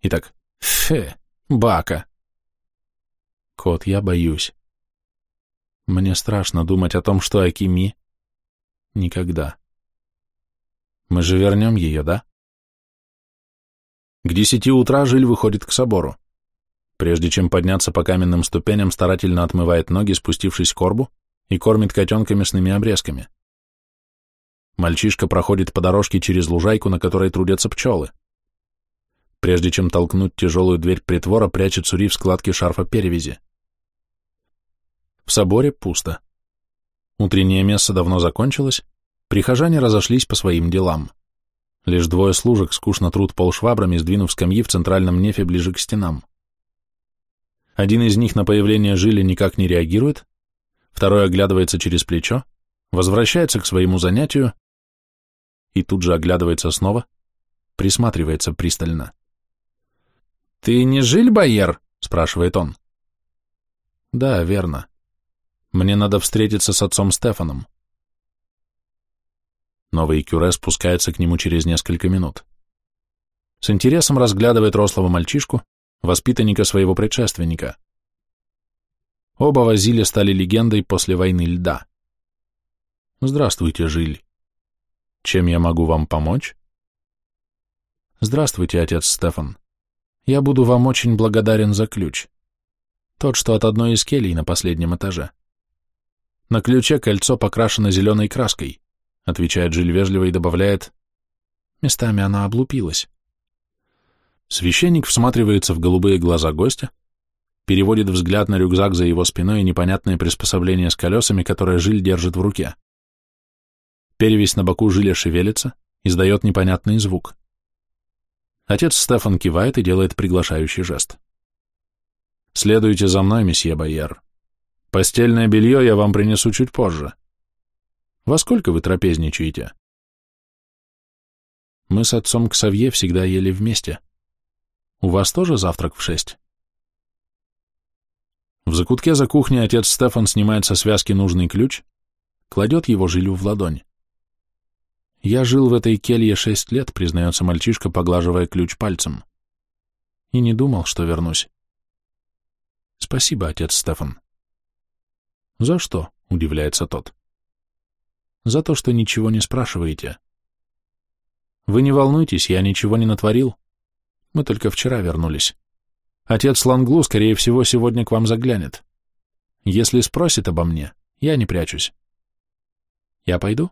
И так, фе, Бака. Кот, я боюсь. Мне страшно думать о том, что Акими... Никогда. Мы же вернем ее, да? К десяти утра Жиль выходит к собору. Прежде чем подняться по каменным ступеням, старательно отмывает ноги, спустившись к корбу, и кормит котенка мясными обрезками. Мальчишка проходит по дорожке через лужайку, на которой трудятся пчелы. Прежде чем толкнуть тяжелую дверь притвора, прячет Сури в складке шарфа перевязи. В соборе пусто. Утреннее место давно закончилось, прихожане разошлись по своим делам. Лишь двое служек скучно труд полшвабрами, сдвинув скамьи в центральном нефе ближе к стенам. Один из них на появление жили никак не реагирует, второй оглядывается через плечо, возвращается к своему занятию и тут же оглядывается снова, присматривается пристально. «Ты не жиль, Байер?» — спрашивает он. «Да, верно. Мне надо встретиться с отцом Стефаном». Новый кюре спускается к нему через несколько минут. С интересом разглядывает рослого мальчишку, воспитанника своего предшественника. Оба Вазили стали легендой после войны льда. Здравствуйте, Жиль. Чем я могу вам помочь? Здравствуйте, отец Стефан. Я буду вам очень благодарен за ключ. Тот, что от одной из келей на последнем этаже. На ключе кольцо покрашено зеленой краской, отвечает Жиль вежливо и добавляет, местами она облупилась. Священник всматривается в голубые глаза гостя, переводит взгляд на рюкзак за его спиной и непонятное приспособление с колесами, которое Жиль держит в руке. Перевесь на боку Жиля шевелится, издает непонятный звук. Отец Стефан кивает и делает приглашающий жест. «Следуйте за мной, месье Байер. Постельное белье я вам принесу чуть позже. Во сколько вы трапезничаете?» Мы с отцом Ксавье всегда ели вместе. У вас тоже завтрак в шесть? В закутке за кухней отец Стефан снимает со связки нужный ключ, кладет его жилю в ладонь. Я жил в этой келье шесть лет, признается мальчишка, поглаживая ключ пальцем. И не думал, что вернусь. Спасибо, отец Стефан. За что? Удивляется тот. За то, что ничего не спрашиваете. Вы не волнуйтесь, я ничего не натворил. Мы только вчера вернулись. Отец Ланглу, скорее всего, сегодня к вам заглянет. Если спросит обо мне, я не прячусь. Я пойду?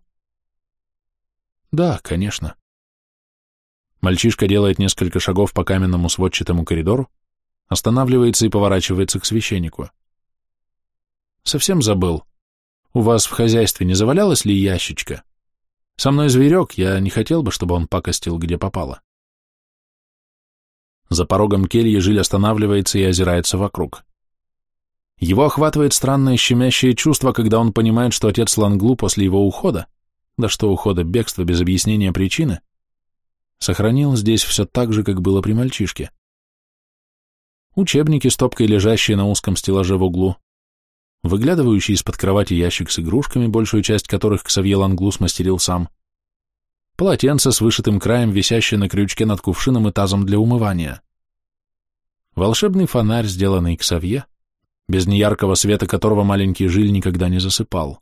Да, конечно. Мальчишка делает несколько шагов по каменному сводчатому коридору, останавливается и поворачивается к священнику. Совсем забыл. У вас в хозяйстве не завалялась ли ящичка? Со мной зверек, я не хотел бы, чтобы он пакостил, где попало. За порогом кельи Жиль останавливается и озирается вокруг. Его охватывает странное щемящее чувство, когда он понимает, что отец Ланглу после его ухода, да что ухода бегства без объяснения причины, сохранил здесь все так же, как было при мальчишке. Учебники, стопкой лежащие на узком стеллаже в углу, выглядывающий из-под кровати ящик с игрушками, большую часть которых Ксавье Ланглу смастерил сам, полотенце с вышитым краем, висящее на крючке над кувшином и тазом для умывания, волшебный фонарь, сделанный Ксавье, без неяркого света которого маленький жиль никогда не засыпал.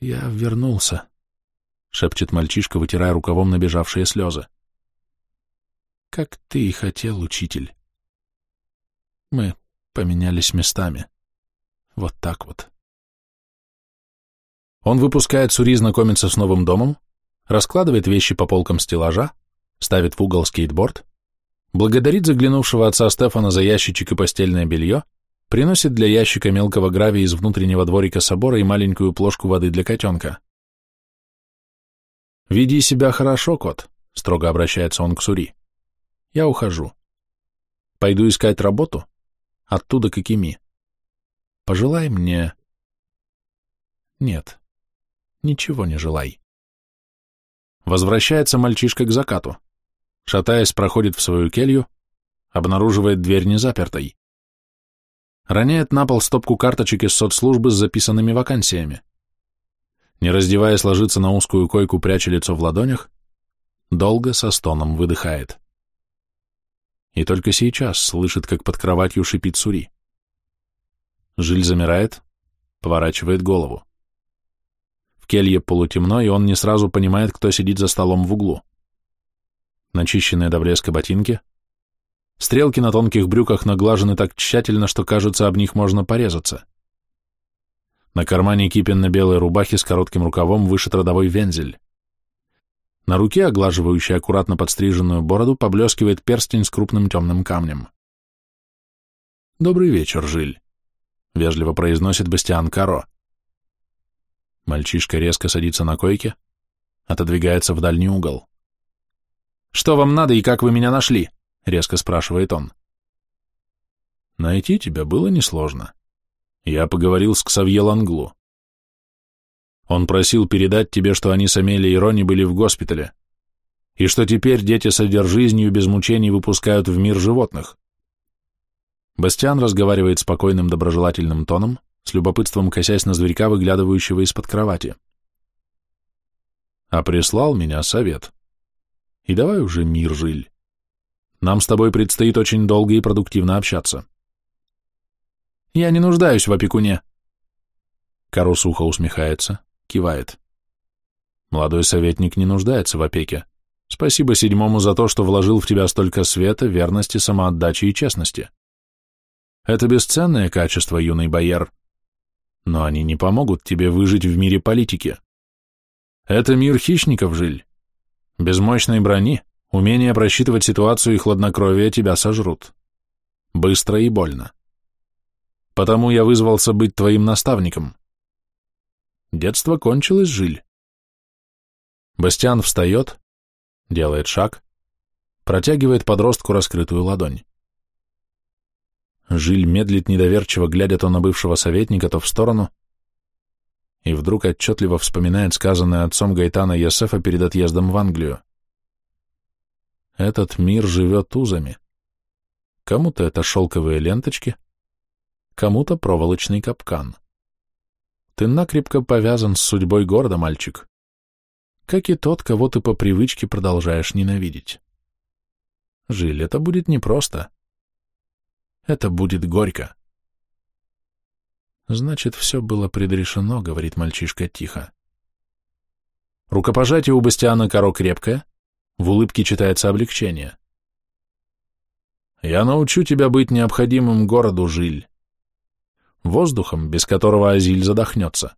«Я вернулся», — шепчет мальчишка, вытирая рукавом набежавшие слезы. «Как ты и хотел, учитель. Мы поменялись местами. Вот так вот. Он выпускает Сури знакомиться с новым домом, раскладывает вещи по полкам стеллажа, ставит в угол скейтборд, благодарит заглянувшего отца Стефана за ящичек и постельное белье, приносит для ящика мелкого гравия из внутреннего дворика собора и маленькую плошку воды для котенка. «Веди себя хорошо, кот», — строго обращается он к Сури. «Я ухожу. Пойду искать работу, оттуда к Акими. Пожелай мне... Нет, ничего не желай. Возвращается мальчишка к закату. Шатаясь, проходит в свою келью, обнаруживает дверь незапертой. Роняет на пол стопку карточек из соцслужбы с записанными вакансиями. Не раздеваясь, ложится на узкую койку, пряча лицо в ладонях, долго со стоном выдыхает и только сейчас слышит, как под кроватью шипит Сури. Жиль замирает, поворачивает голову. В келье полутемно, и он не сразу понимает, кто сидит за столом в углу. Начищенные до блеска ботинки, стрелки на тонких брюках наглажены так тщательно, что, кажется, об них можно порезаться. На кармане кипенно-белой рубахи с коротким рукавом вышит родовой вензель. На руке, оглаживающей аккуратно подстриженную бороду, поблескивает перстень с крупным темным камнем. «Добрый вечер, Жиль», — вежливо произносит Бастиан Каро. Мальчишка резко садится на койке, отодвигается в дальний угол. «Что вам надо и как вы меня нашли?» — резко спрашивает он. «Найти тебя было несложно. Я поговорил с Ксавье Ланглу. Он просил передать тебе, что они с Амелией и Рони были в госпитале, и что теперь дети содержизнью без мучений выпускают в мир животных. Бастиан разговаривает спокойным доброжелательным тоном, с любопытством косясь на зверька, выглядывающего из-под кровати. А прислал меня совет. И давай уже мир жиль. Нам с тобой предстоит очень долго и продуктивно общаться. Я не нуждаюсь в опекуне. Кару сухо усмехается, Кивает. Молодой советник не нуждается в опеке. Спасибо седьмому за то, что вложил в тебя столько света, верности, самоотдачи и честности. Это бесценное качество, юный бояр. Но они не помогут тебе выжить в мире политики. Это мир хищников, Жиль. Без мощной брони, умения просчитывать ситуацию и хладнокровие тебя сожрут. Быстро и больно. Потому я вызвался быть твоим наставником. Детство кончилось, Жиль. Бастиан встает, делает шаг, протягивает подростку раскрытую ладонь. Жиль медлит недоверчиво, глядя то на бывшего советника, то в сторону, и вдруг отчетливо вспоминает сказанное отцом Гайтана Йосефа перед отъездом в Англию. Этот мир живет узами. Кому-то это шелковые ленточки, кому-то проволочный капкан. Ты накрепко повязан с судьбой города, мальчик, как и тот, кого ты по привычке продолжаешь ненавидеть. Жиль, это будет непросто. Это будет горько. Значит, все было предрешено, говорит мальчишка тихо. Рукопожатие у Бастиана Каро крепкое, в улыбке читается облегчение. Я научу тебя быть необходимым городу, Жиль. Воздухом, без которого Азиль задохнется.